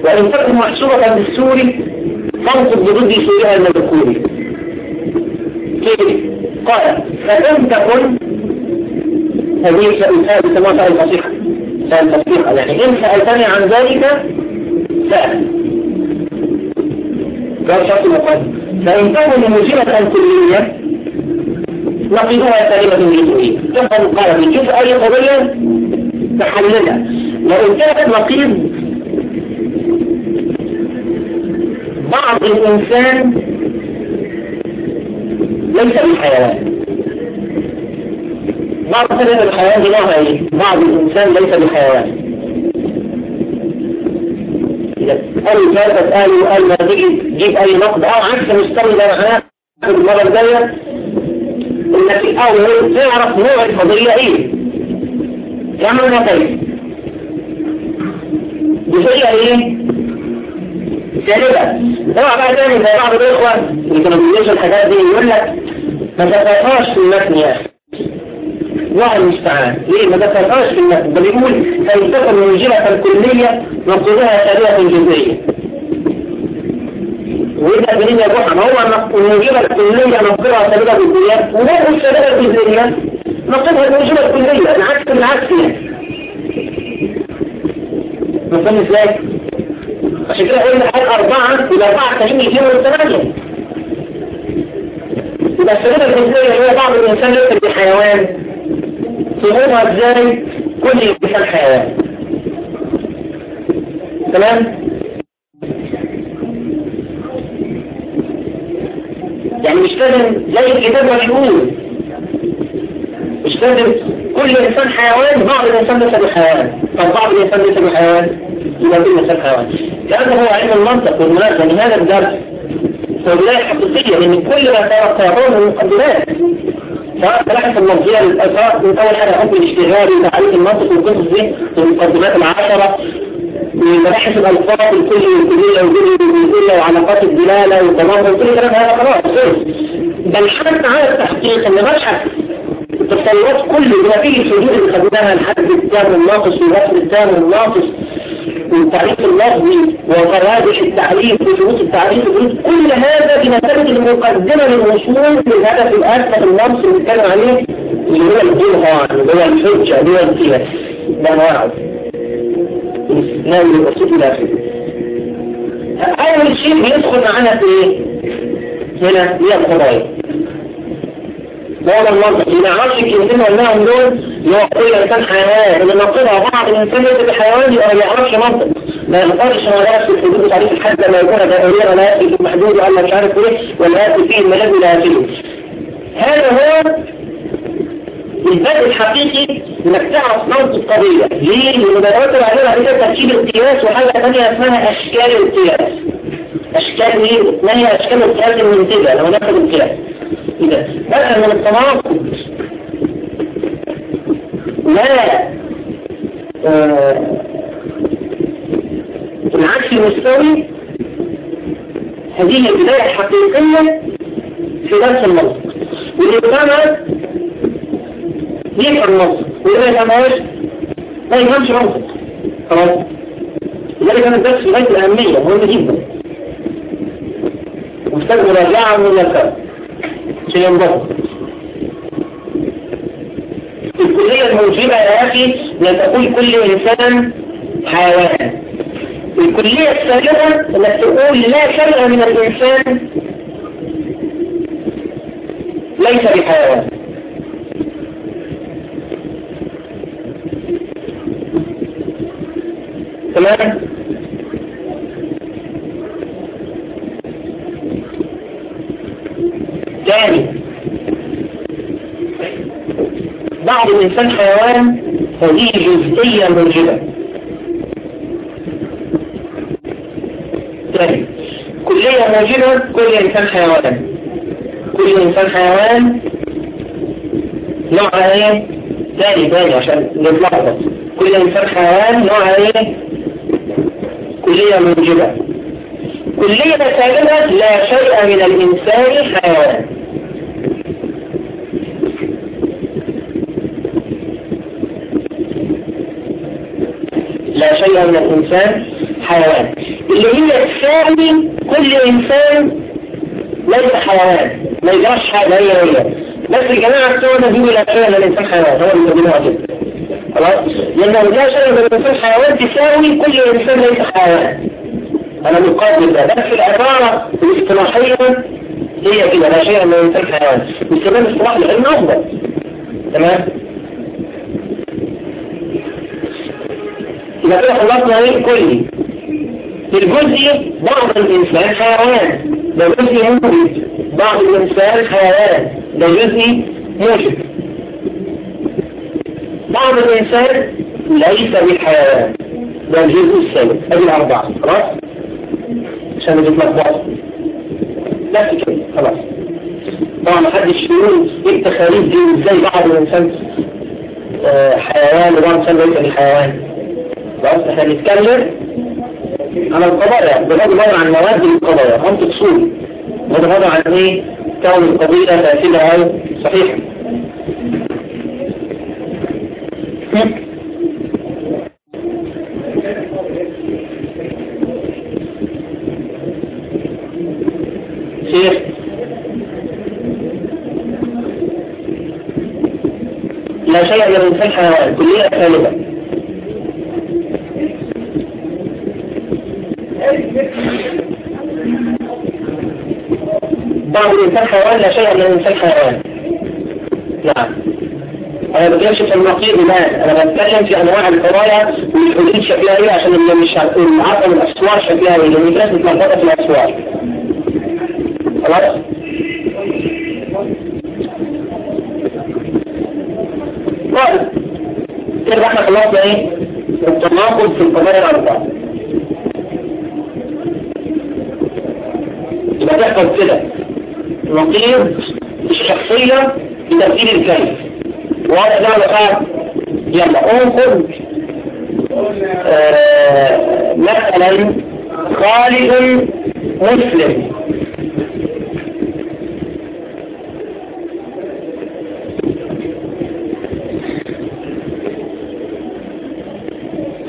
وإن تكن محسوبة بالسوري فانقض بضد سورها المذكوري كيف؟ قال فإن تكن هذه سؤال بسموها سؤال فصيحة سؤال فصيحة يعني. إن سألتني عن ذلك سأل. ده شرط مقدم. فإن كان موجبة كلية نقلها كلمة جزئية تفهم قال بجزء أي قضية تحللها. لو كانت نقيض بعض الإنسان ليس بالحيوان. بعض كلمة الحيوان نوعها إيه؟ بعض الإنسان ليس بالحيوان. قالوا ثلاثة قالوا قال ما تجيب أي نقد أو عكس مستوي ده معناه المرة الجاية إنك الأول تعرف نوع القضية إيه. يعمل نتائج بشيء إيه؟ ثالثا طبعا بقى تاني زي بعض الإخوة اللي كانوا بيجيشوا الحاجات دي يقول لك ما تفرقاش في المتن يا أخي. الله المستعان ليه ما ذكرهاش في المتن؟ بل يقول فإن تكن موجبة كلية نقضها تاريخ جزئية وإذا بنين يا ما هو الموجبة الكلية نقضها تاريخ جزئية وهو الشباب الجزئية نقضها الموجبة الكلية العكس بالعكس يعني مفهوم إزاي؟ عشان كده قلنا حال أربعة إلى أربعة تهيم يجيبوا الثمانية يبقى السبب الجزئية هي بعض الإنسان ليس بحيوان. فهمها إزاي؟ كل إنسان حيوان. تمام؟ يعني مش لازم زي الكتاب ما بيقول مش لازم كل إنسان حيوان بعض الإنسان ليس بحيوان. طب بعض الإنسان ليس بحيوان يبقى كل إنسان حيوان. لأنه هو علم المنطق والمناسبة من هذا الدرس هو بداية حقيقية لأن كل ما سيعطونه من مقدمات سواء تلاحظ المنطقية للأسرار من أول حاجة حكم الاشتغال وتعريف المنطق والقصص دي والمقدمات العشرة. ومباحث الألفاظ الكلية والكلية والكلية وعلاقات الدلالة والتناظر وكل كلام هذا خلاص بل حتى على التحقيق إن مبحث التصورات بما فيه الحدود اللي خدناها الحد التام الناقص والوصف التام الناقص والتعريف اللفظي وقواعد التعريف وشروط التعريف كل هذا بمثابة المقدمة للوصول للهدف الأسمى النص اللي بنتكلم عليه اللي هو البرهان اللي هو الحجة اللي هو القياس ده أنواعه الاستثناء والوصول إلى آخره. أول شيء بيدخل معانا في إيه؟ هنا هي القضايا. وهذا المنطق اللي نعرفش الكلمتين قلناهم دول اللي هو انسان حيوان. اللي نقولها بعض الإنسان يبقى حيوان يبقى ما يعرفش منطق ما يقدرش ما يعرفش الحدود وتعريف الحد لما يكون ضروريا ولا يأتي في المحدود ولا مش عارف إيه ولا يأتي فيه الملاذ ولا يأتي هذا هو البدء الحقيقي إنك تعرف منطق القضية. ليه؟ دلوقتي بعدين عليها ترتيب القياس وحاجة ثانية اسمها أشكال القياس. أشكال إيه؟ ما هي أشكال القياس المنتجة لو ناخد القياس. إذا بدأ من التناقض. لا. آه. العكس المستوي هذه البداية الحقيقية في درس واللي يفهمها يفهم النص واللي ما يفهمهاش ما يفهمش منطق خلاص؟ لذلك أنا الدرس في غاية الأهمية مهم جدا. محتاج مراجعة من الفرق عشان ينضبط الكلية الموجبة يا أخي لا تقول كل إنسان حيوان. الكلية السابقة أنك تقول لا شيء من الإنسان ليس بحيوان. تمام؟ ثاني بعض الإنسان حيوان هذه جزئية موجبة. ثاني كلية موجبة كل إنسان حيوان. كل إنسان حيوان نوع إيه؟ ثاني ثاني عشان نتلخبط كل إنسان حيوان نوع إيه؟ كلية موجبة. كلية سالبة لا شيء من الإنسان حيوان لا شيء من الإنسان حيوان اللي هي تساوي كل إنسان ليس حيوان ما يجراش حاجة هي هي بس الجماعة بتوعنا بيقولوا لا شيء من الإنسان حيوان هو اللي بيقولوها كده لأنه لا شيء من الإنسان حيوان تساوي كل إنسان ليس حيوان. أنا مقابل ده. بس العبارة الاصطلاحية هي كده لا شيء من الإنسان حيوان. باستخدام اصطلاح العلم أفضل تمام؟ يبقى كده خلصنا إيه؟ كلي الجزء بعض الإنسان حيوان. ده جزء موجود. بعض الإنسان حيوان. ده جزء موجود. بعض الإنسان ليس بالحيوان ده الجزء الثالث ادي الأربعة خلاص؟ عشان ما تتلخبطوا بس كده خلاص. طبعا محدش يقول إيه التخاريف دي إزاي بعض الإنسان آه حيوان وبعض الإنسان ليس بالحيوان خلاص إحنا بنتكلم عن القضايا. بغض النظر عن مواد القضايا. منطق صوري بغض النظر عن إيه؟ كون القضية فاسدة أو صحيحة شيخ. لا شيء الانسان حيوان كلية ثالثة بعض حيوان لا شيء من الإنسان حيوان أنا بتكلمش في النقيض الآن أنا بتكلم في أنواع القضايا والحدود شكلها إيه عشان اللي مش عارفة من الأسوار شكلها إيه لأن الناس متلخبطة في الأسوار. خلاص؟ طيب. كده إحنا خلصنا إيه؟ التناقض في القضايا الأربعة. يبقى تحفظ كده. نقيض الشخصية بتبديل الكيف واضح ده ولا يلا انقل آه مثلا خالد مسلم.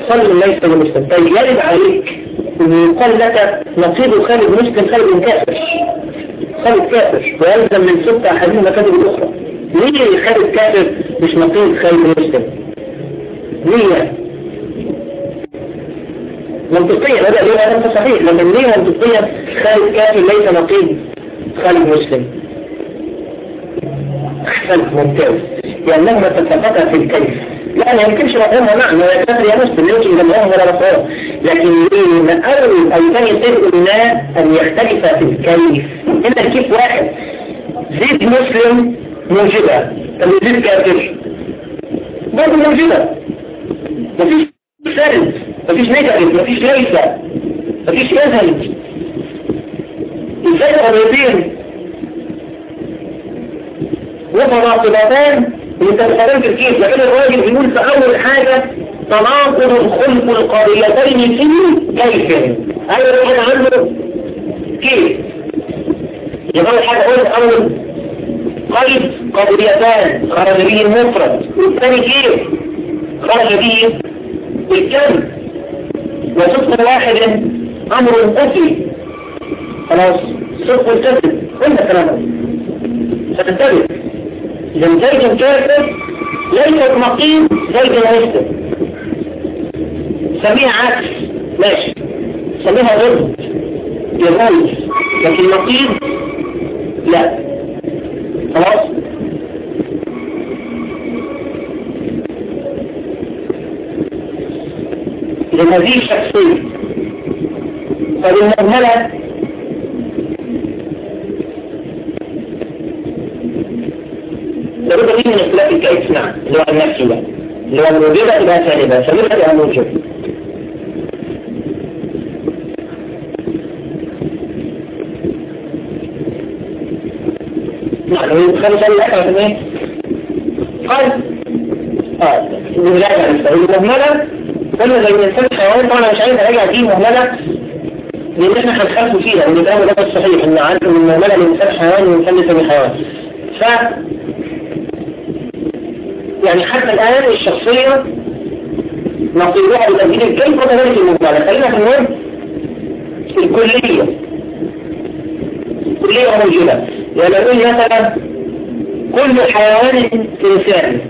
تصلي ليس بمسلم طيب يجب عليك أن يقال لك نصيب خالد مسلم خالد كافر. خالد كافر ويلزم من ستة أحاديث المكاتب الأخرى. ليه خالد كافر؟ مش نقيض خالد مسلم ليه منطقيا هذا ليه هذا صحيح. لكن ليه منطقيا خالد كافر ليس نقيض. خالد مسلم. أحسنت ممتاز. لأنهما تتفقا في الكيف. لا ما يمكنش مفهومها معنى يا كافر يا مسلم. يمكن جمعهم ولا مفهوم لكن من أول أو ثاني سبب الناس أن يختلف في الكيف. هنا الكيف واحد. زيد مسلم موجبة. طب زيد كافر برضه موجبة مفيش سرد مفيش نيجاتيف مفيش ليسة مفيش يزن إزاي قريبين ومناطبتان متفقين في الكيف لكن الراجل بيقول في أول حاجة تناقض الخلق القريتين في كيف؟ أيوه الواحد عنده كيف يبقى أول حاجة قلت أول قيد قضيتان خرج به المفرد. والثاني كيف؟ خرج به الكم وصدق واحد أمر قصي خلاص صدق الكذب قلنا كلامه. فتنتبه. إذا زيد كافر ليس نقيض زيد مسلم سميها عكس. ماشي. سميها ضد. يجوز لكن نقيض لا. خلاص إذا هذه شخصية فالمهملة لابد فيه من اختلاف الكيف نعم اللي هو النفسي ده اللي هو الموجبة تبقى سالبة سالبة تبقى موجبة إيه؟ قال آه بالله المهملة قلنا زي الإنسان الحيوان طبعا مش عايز أراجع دي مهملة لأن إحنا هنخالفوا فيها وإن ده ده الصحيح إن عارف إن المهملة الإنسان حيوان والإنسان ليس بحيوان ف يعني حتى الآن الشخصية نقيضها بتسجيل الكلب وكذلك المجملة خلينا في المهم الكلية الكلية موجودة يعني نقول مثلا كل حيوان إنسان.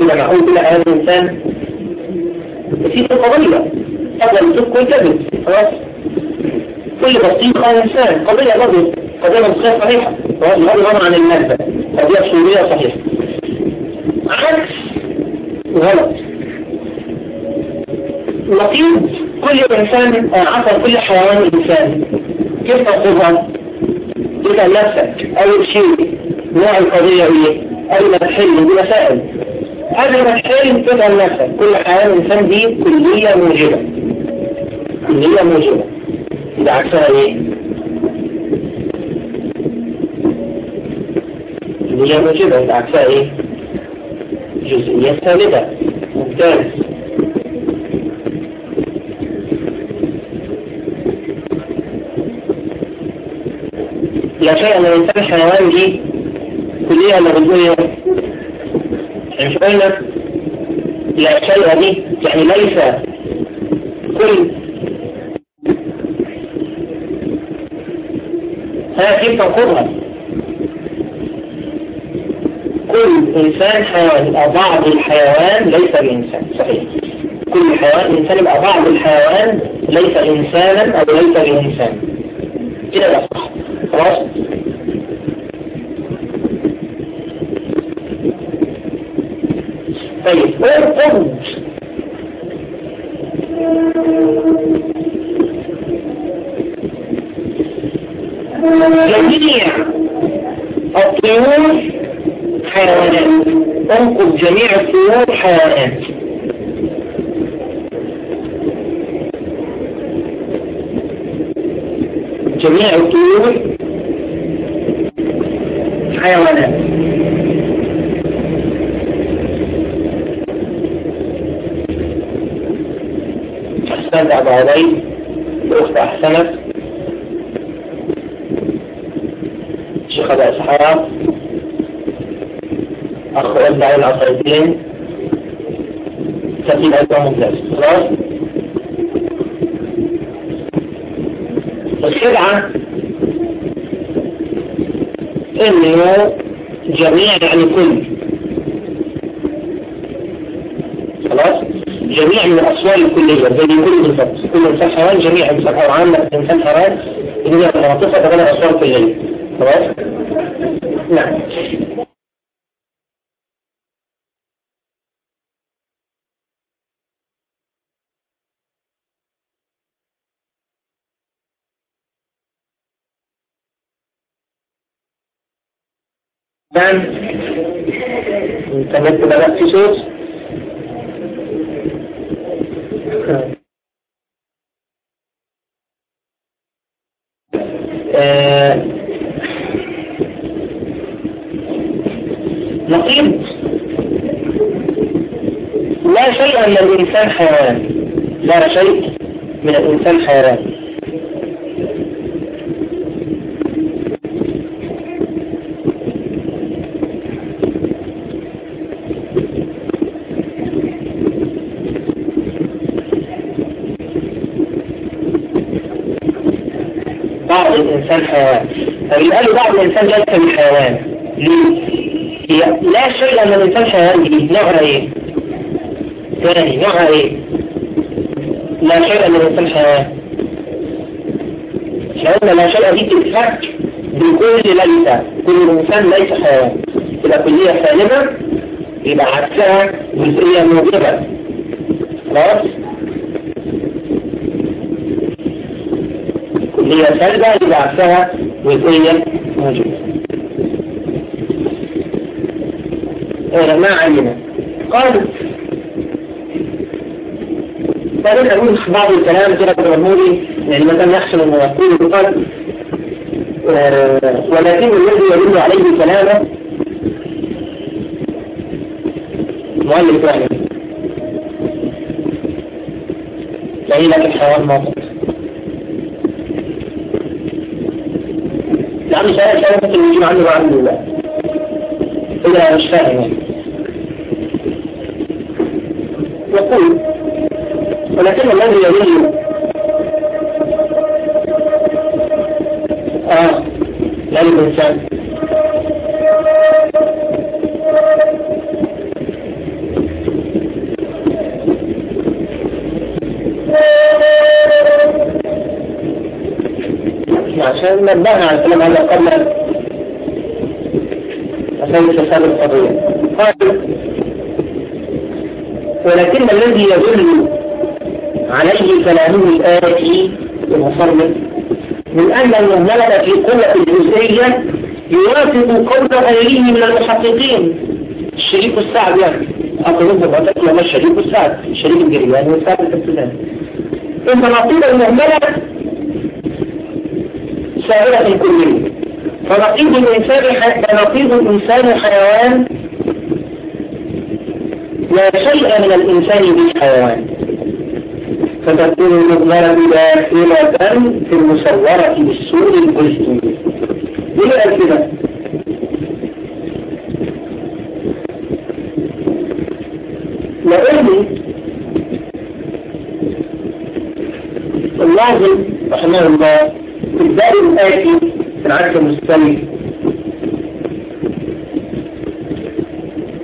كده معقول كل حيوان إنسان في قضية. أفضل الصدق والكذب خلاص. كل بسيطة إنسان. قضية برضه قضية منطقية صحيحة. وهذا غنى عن المادة قضية سورية صحيحة. عكس غلط نقيض كل إنسان عفوا كل حيوان إنسان. كيف تأخذها؟ تسأل نفسك. أول شيء نوع القضية إيه؟ قبل ما تحل دي مسائل. قبل ما تحل تسأل نفسك كل حيوان إنسان دي كلية موجبة. كلية موجبة. إذا عكسها إيه؟ كلية موجبة. إذا عكسها إيه؟ جزئية سالبة. ممتاز. شيء أن الإنسان حيوان دي كلية ولا جزئية مش قلنا لا شيء دي يعني ليس كل ها كيف تنقضها كل إنسان حيوان يبقى بعض الحيوان ليس بإنسان صحيح. كل حيوان إنسان يبقى بعض الحيوان ليس إنسانا أو ليس بإنسان كده ده صح خلاص؟ طيب ارقم جميع الطيور حيوانات. انقذ جميع الطيور حيوانات. جميع الطيور حيوانات عبيد الأخت أحسنت شيخ أبو إسحاق. أخ أبدع العصيتين مستقيم أيضا ممتاز خلاص؟ الخدعة إنه جميع يعني كل خلاص جميع من الأصوال الكلية زي كل بالضبط. كل إنسان حيوان جميع إنسان أو عامة إنسان حيوان هي مناطقة تبنى أصوال كلية خلاص؟ نعم. كان انتبهت بدأت في صوت آه، نقيض لا شيء من الإنسان حيوان لا شيء من الإنسان حيوان بعض الإنسان حيوان فبيبقى له بعض الإنسان ليس بالحيوان ليه؟ لا شيء من الإنسان حيوان دي نوعها إيه؟ ثاني نوعها إيه؟ لا شيء من الإنسان حيوان لأن لا شيء دي تتفك بكل ليس كل إنسان ليس حيوان تبقى كلية سالبة يبقى عكسها جزئية موجبة خلاص؟ كلية سالبة يبقى عكسها جزئية موجودة إيه ما علينا. قال بعدين أقول بعض الكلام كده بالرمولي يعني مثلا يحصل أنه يقول قال آه ولكن الذي يدل عليه كلامه مؤلف يعني. فهي لك الحيوان موقف يعني سؤال سؤال ممكن يجيب عنه وعنه لا إذا مش فاهم يقول ولكن الذي يدل آه لا الإنسان عشان نبهنا على الكلام هذا قبل عشان تفهم القضية قال ولكن الذي يدل عليه كلامه الآتي المصنف من أن المهملة في قوة الجزئية يوافق قول غيره من المحققين الشريك السعد يعني أقول لكم لما الشريك السعد الشريك الجريان والسعد الابتدائي إن نقيض المهملة سائرة كلية فنقيض الإنسان فنقيض الإنسان حيوان. لا شيء من الإنسان بالحيوان فتكون المضمرة داخلة في المصورة بالسور الجزئي ليه كده؟ لأن الناظم رحمه الله الدار الآتي في العكس المستوي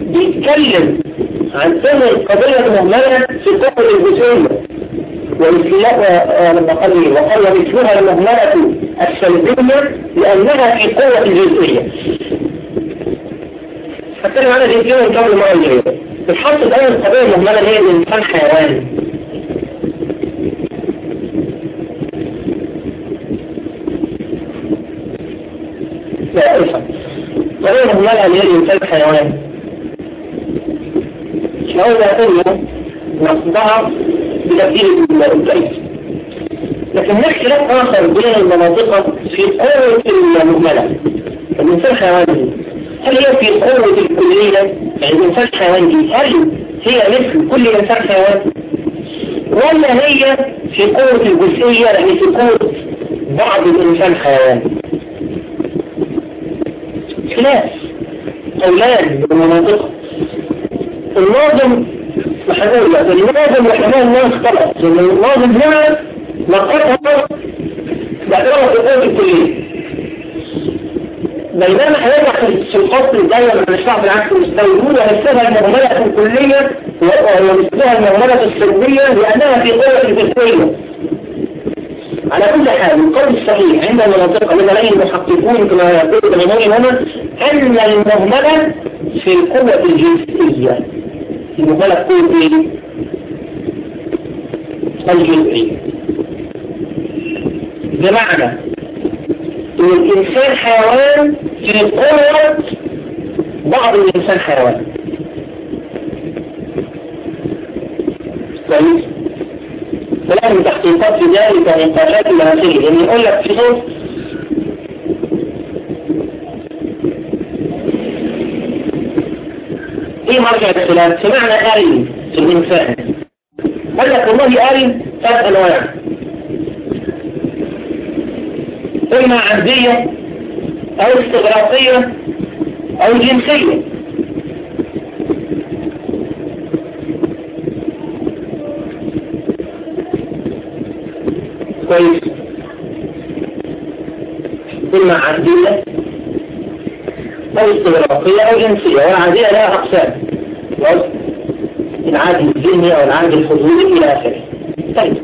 بيتكلم عن ان القضية المهملة في قبل الجزئية لما قال وقال مثلها المهملة السلبية لأنها في قوة الجزئية هتكلم عنها دي كده قبل ما أجري الحصل الآن القضية المهملة هي الإنسان حيوان. لا افهم القضية المهملة هي الإنسان حيوان شهوة أنه نصبها بتبديل الكيف لكن هناك خلاف آخر بين المناطق في قوة المهملة الإنسان حيواني هل هي في قوة الكلية؟ يعني الإنسان حيواني هل هي مثل كل إنسان حيوان؟ ولا هي في قوة الجزئية؟ يعني في قوة بعض الإنسان حيوان خلاف قولان بالمناطق الناظم محمول لكن لماذا الحمال الناس طلب لأن الناظم هنا نقطها باعتبارها القوة الكلية. بينما هيرجع في الفصل الجاي لما نشرح بالعكس المستويون ونفسها المهملة الكلية ونفسها المهملة السلبية لأنها في قوة الجسدية. على كل حال القول الصحيح عند المنطقة من عليه المحققون كما يقول الإمام هنا أن المهملة في القوة الجنسية. المهملة قوة؟ الجنسية بمعنى إن الإنسان حيوان في قوة بعض الإنسان حيوان. كويس فلهم تحقيقات في ذلك ونقاشات اخره يعني يقول لك في صوت إيه مرجع الخلاف سمعنا آري في الانسان قال لك والله آري ثلاث انواع إما عندية أو استغراقية أو جنسية. كويس إما عندية أو استغراقية أو جنسية. والعادية لها أقسام. العادي الذهني أو العادي الحضوري إلى آخره. طيب.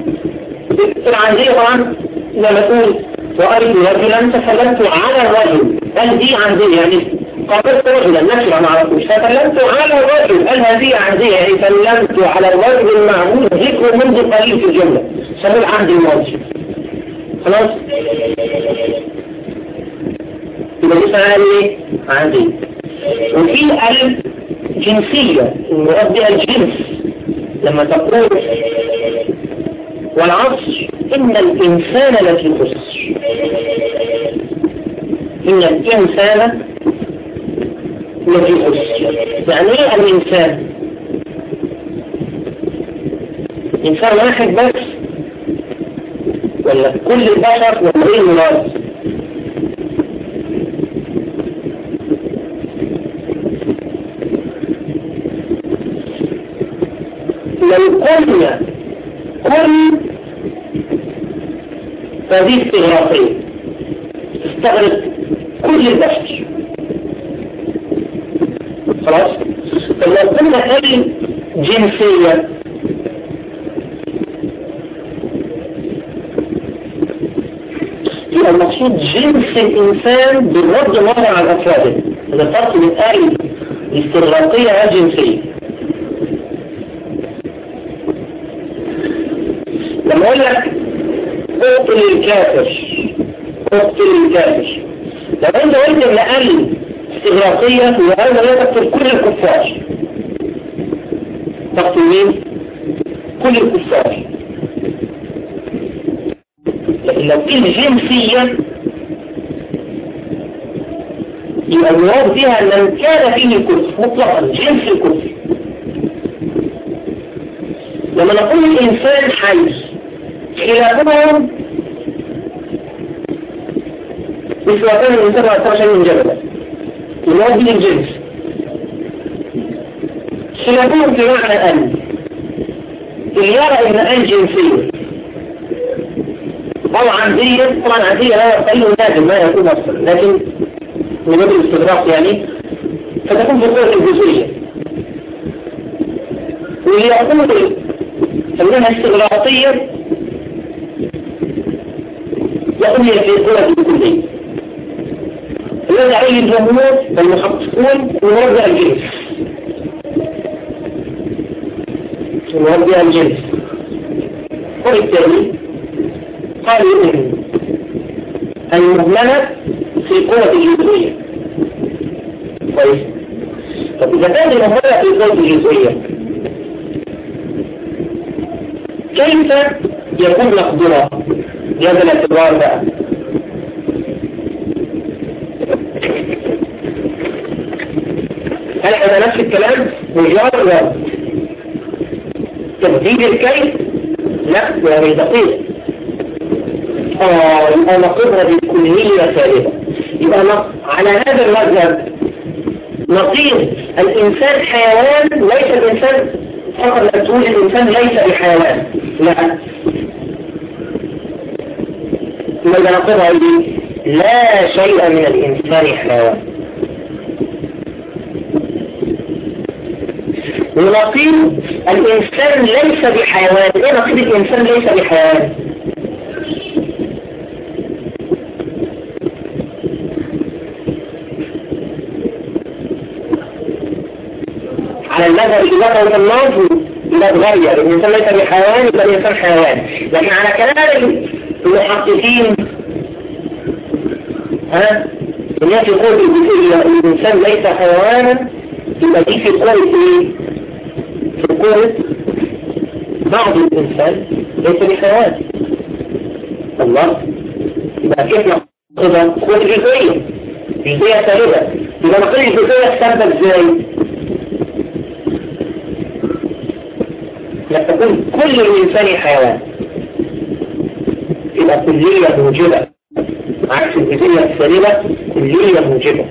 العادية طبعا لما تقول وأريد رجلا تكلمت على الرجل هل دي عندي يعني قابلت رجلا نشرا ما عرفوش فكلمت على الرجل هل هذه عندي يعني كلمت على الرجل المعمول ذكر منذ قليل في الجملة. سمول عندي الماضي خلاص؟ يبقى دي اسمها عندي وفي الجنسية المراد بها الجنس لما تقول والعصر إن الإنسان لفي خسر. إن الإنسان لفي خسر. يعني إيه الإنسان؟ إنسان واحد بس؟ ولا كل البشر ولا إيه المراد لو قلنا كل فهذه استغراقية استغرق كل البشر خلاص؟ فلو قلنا اي جنسية. المقصود جنس الإنسان بغض النظر عن أفراده. هذا فرق من آي الاستغراقية والجنسية لما أقول لك اقتل الكافر. اقتل الكافر. لو انت قلت ان قال استغراقية وهذا لا تقتل كل الكفار. تقتل مين؟ كل الكفار. لكن لو في جنسية يبقى المراد بها من كان فيه كفر مطلقا جنس الكفر. لما نقول الإنسان حي خلافهم الإنسان أكثر شيء من جبل. المراد به الجنس. خلافهم في معنى أن اللي يرى أن أن جنسية أو عندية طبعا عندية لا قليل لازم ما يكون أصلا. لكن من باب الاستغراق يعني فتكون في القوة الجزئية. واللي يقول أنها استغراقية يقول هي في القوة الكلية الذي عليه الجمهور والمحققون ونرجع الجنس. ونرجع الجنس. وبالتالي قالوا إن المهملة في قوة الجزئية. كويس طب إذا كانت المهملة في قوة الجزئية كيف يكون مقدورا بهذا الاعتبار بقى هل هذا نفس الكلام مجرد تبديل الكيف؟ لا يعني دقيق. آه يبقى نقدر بالكلية ثالثة يبقى على هذا المذهب نقيض الإنسان حيوان ليس الإنسان فقط لا تقول الإنسان ليس بحيوان. لا. ماذا إيه لا شيء من الإنسان حيوان. ونقيم الإنسان ليس بحيوان. إيه نقيم الإنسان ليس بحيوان؟ على المذهب اللي ذكره الناظر لا تغير الإنسان ليس بحيوان يبقى الإنسان حيوان. لكن على كلام المحققين ها قوة الجزئية الإنسان ليس حيوانا يبقى دي في قوة إيه؟ قوة بعض الإنسان ليس بحيوان. الله يبقى كيف نقضى قوة الجزئية جزئية ثابتة يبقى نقول الجزئية ثابتة إزاي؟ تكون كل الإنسان حيوان. يبقى كلية موجبة. عكس الجزئية السليمة كلية موجبة.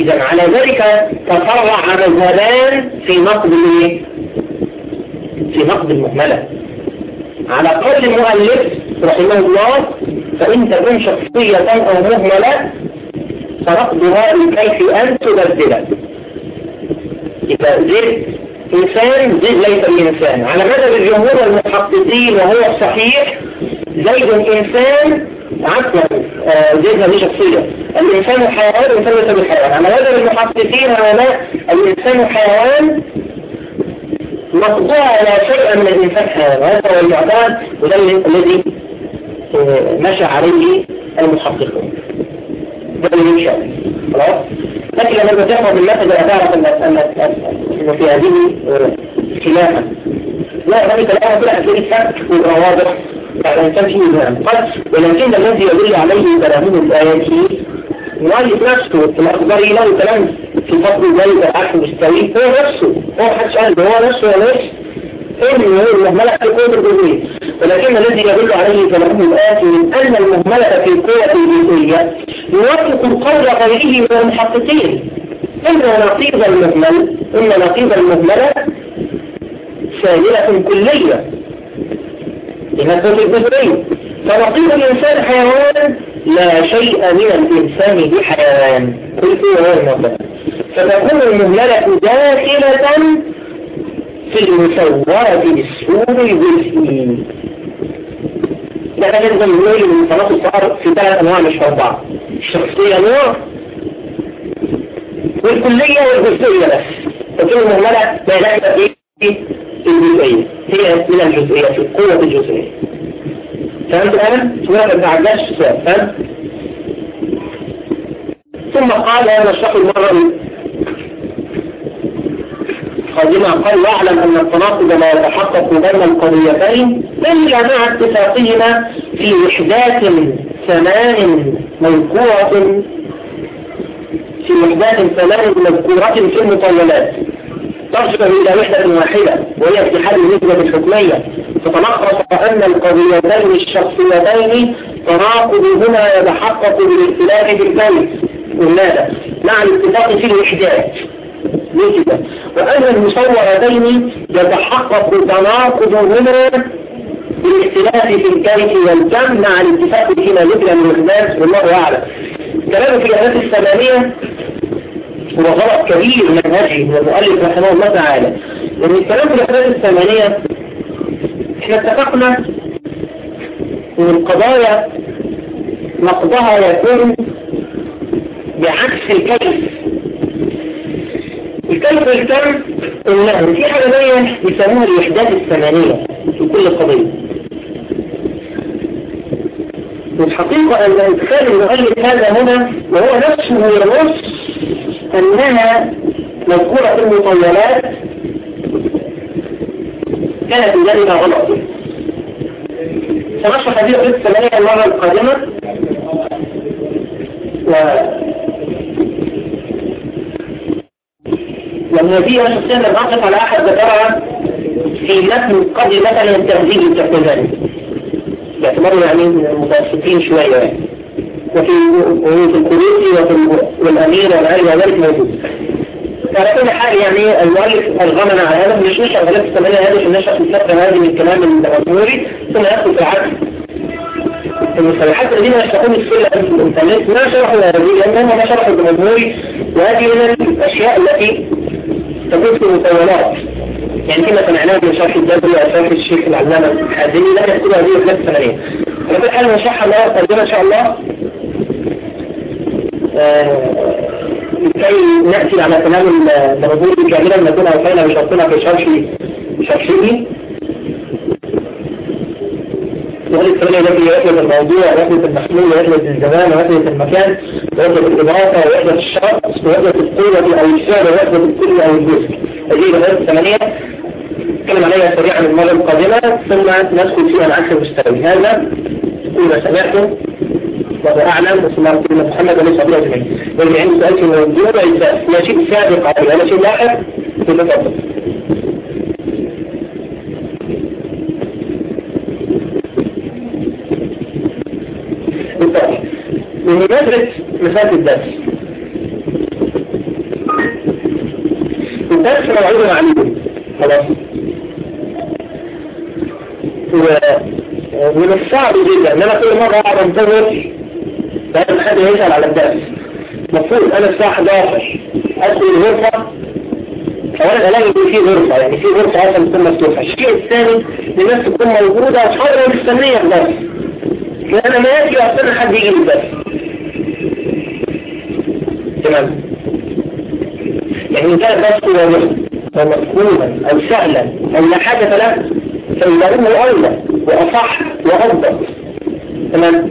إذا على ذلك تفرع مذهبان في نقد؟ في نقد المهملة. على قول المؤلف رحمه الله فإن تكون شخصية أو مهملة فنقدها بكيف أن تبدل. إذا زد إنسان زد ليس الإنسان. على مدى الجمهور المحققين وهو الصحيح زيد إنسان عفوا زيد هذه شخصية. الإنسان حيوان الإنسان ليس بالحيوان. على مدى المحققين علماء الإنسان حيوان مقطوع لا شيء من الإنسان حيوان. هذا هو المعتاد وده الذي مشى عليه المحققون. ده اللي يمشي خلاص؟ لكن لما تفهم المثل تعرف ان ان في هذه خلافا. لا هذه كلامه كده هتلاقي فرق ويبقى واضح الانسان فيه قد ولكن الذي يدل عليه كلامه الايات المؤلف نفسه الاخبار له كلام في فضل ذلك العقل المستوي هو نفسه. هو محدش قال هو نفسه ولا إيش. إن هو المهملة في قوة الجزئية ولكن الذي يدل عليه كلامه الآتي من أن المهملة في قوة الجزئية يوافق القول غيره من المحققين. إن نقيض المهمل إن نقيض المهملة ساللة كلية. لها قوة الجزئية فنقيض الإنسان حيوان لا شيء من الإنسان بحيوان. كل هو المهملة فتكون المهملة داخلة في المصورة بالسور الجزئي ده لازم نقول من صلاة الصغر في ثلاث أنواع مش أربعة. الشخصية نوع والكلية والجزئية بس. فكل المهملة ما داخلة في الجزئية. هي من الجزئية في قوة الجزئية. فهمت الآن؟ سورة ابن عباس السؤال فهمت؟ ثم قال أنا الشخص المرة قادمة قال واعلم أن التناقض لا يتحقق بين القضيتين إلا مع اتفاقهما في وحدات ثمان مذكورة في وحدات ثمان مذكورة في المطولات ترجع إلى وحدة واحدة وهي اتحاد النسبة الحكمية. فتلخص أن القضيتين الشخصيتين تناقضهما يتحقق بالاختلاف في الكيف لماذا؟ مع الاتفاق في الوحدات نجد وأن المصورتين يتحقق تناقضهما بالاختلاف في الكيف والكم مع الاتفاق فيما ذكر من الإخبار والله أعلم. كلام في الآيات الثمانية هو غلط كبير منهجي من المؤلف رحمه الله تعالى. لأن الكلام في الآيات الثمانية إحنا اتفقنا إن القضايا نقضها يكون بعكس الكيف. الكيف والكم قلنا في حاجة بقى يسموها الوحدات الثمانية في كل قضية. والحقيقة أن إدخال المؤلف هذا هنا وهو نفسه ينص أنها مذكورة في المطولات كانت ذلك غلط. سنشرح هذه القصة الثمانية المرة القادمة. و لأن هذه شخصيا لم على أحد ذكرها في متن قد مثلا تهذيب التحتزاني باعتباره يعني متوسطين شوية. يعني وفي وفي الكروسي وفي والأمير والعالي وذلك موجود. وعلى كل حال يعني المؤلف أرغمنا على هذا مش نشر غلاف الثمانية هذه في النشر في الفترة هذه من الكلام المغموري ثم يدخل في العكس المصطلحات الذين يشرحون السلة في الإنترنت ما شرحوا هذه لأنهم ما شرحوا الجمهوري وهذه من الأشياء التي تكون في مطولات يعني كما سمعناه من شرح الدبري وشرح الشيخ العلامة الحازمي لا يكتب هذه نفس الثمانية. على كل حال نشرحها مرة قادمة إن شاء الله. لكي نأتي على كلام المغزوري كاملا نكون أوفينا بشرطنا في شرح شرحه وهل الثمانية التي يحدث الموضوع ويحدث المحمول ويحدث الزمان ويحدث المكان ويحدث الإضافة ويحدث الشخص ويحدث القوة أو الشارع ويحدث الكل أو الجزء هذه الغاية الثمانية. نتكلم عليها سريعا المرة القادمة ثم ندخل فيها العكس المستوي هذا كل سمعتم. أعلم وصلى الله عليه محمد وليس أبو أجمعين. واللي عنده سؤال في الموضوع لا شيء سابق عليه ولا شيء لاحق تفضل بمناسبة مثال الدرس. الدرس موعده معلوم خلاص. ومن الصعب جدا. ان أنا كل مرة اقعد انتظر لازم حد يسأل على الدرس المفروض أنا الساعة 11 ادخل الغرفة. اولا ألاقي في غرفة يعني في غرفة أصلا تكون مفتوحة. الشيء الثاني الناس تكون موجودة وتحضر مستنية الدرس لأن ما يجي أصلا حد يجي الدرس تمام. يعني إن كان الدرس واضحا ومفهوما أو سهلا. أو لا حاجة له فإنه أولى وأصح وأضبط تمام.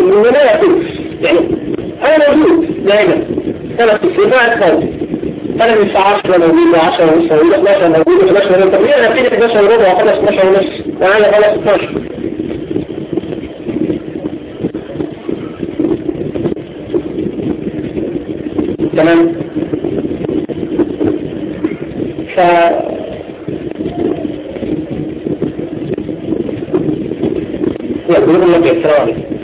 إنه لا يقول يعني أنا موجود دائما أنا في الصفاء فاضي أنا الساعة 10 موجود 10 ونص موجود 11 موجود 11 ونص. طب ليه أنا ابتدي 11 وربع وأخلص 12 ونص؟ وأنا خلاص 12 تمام. ف يقولون لك عليكم.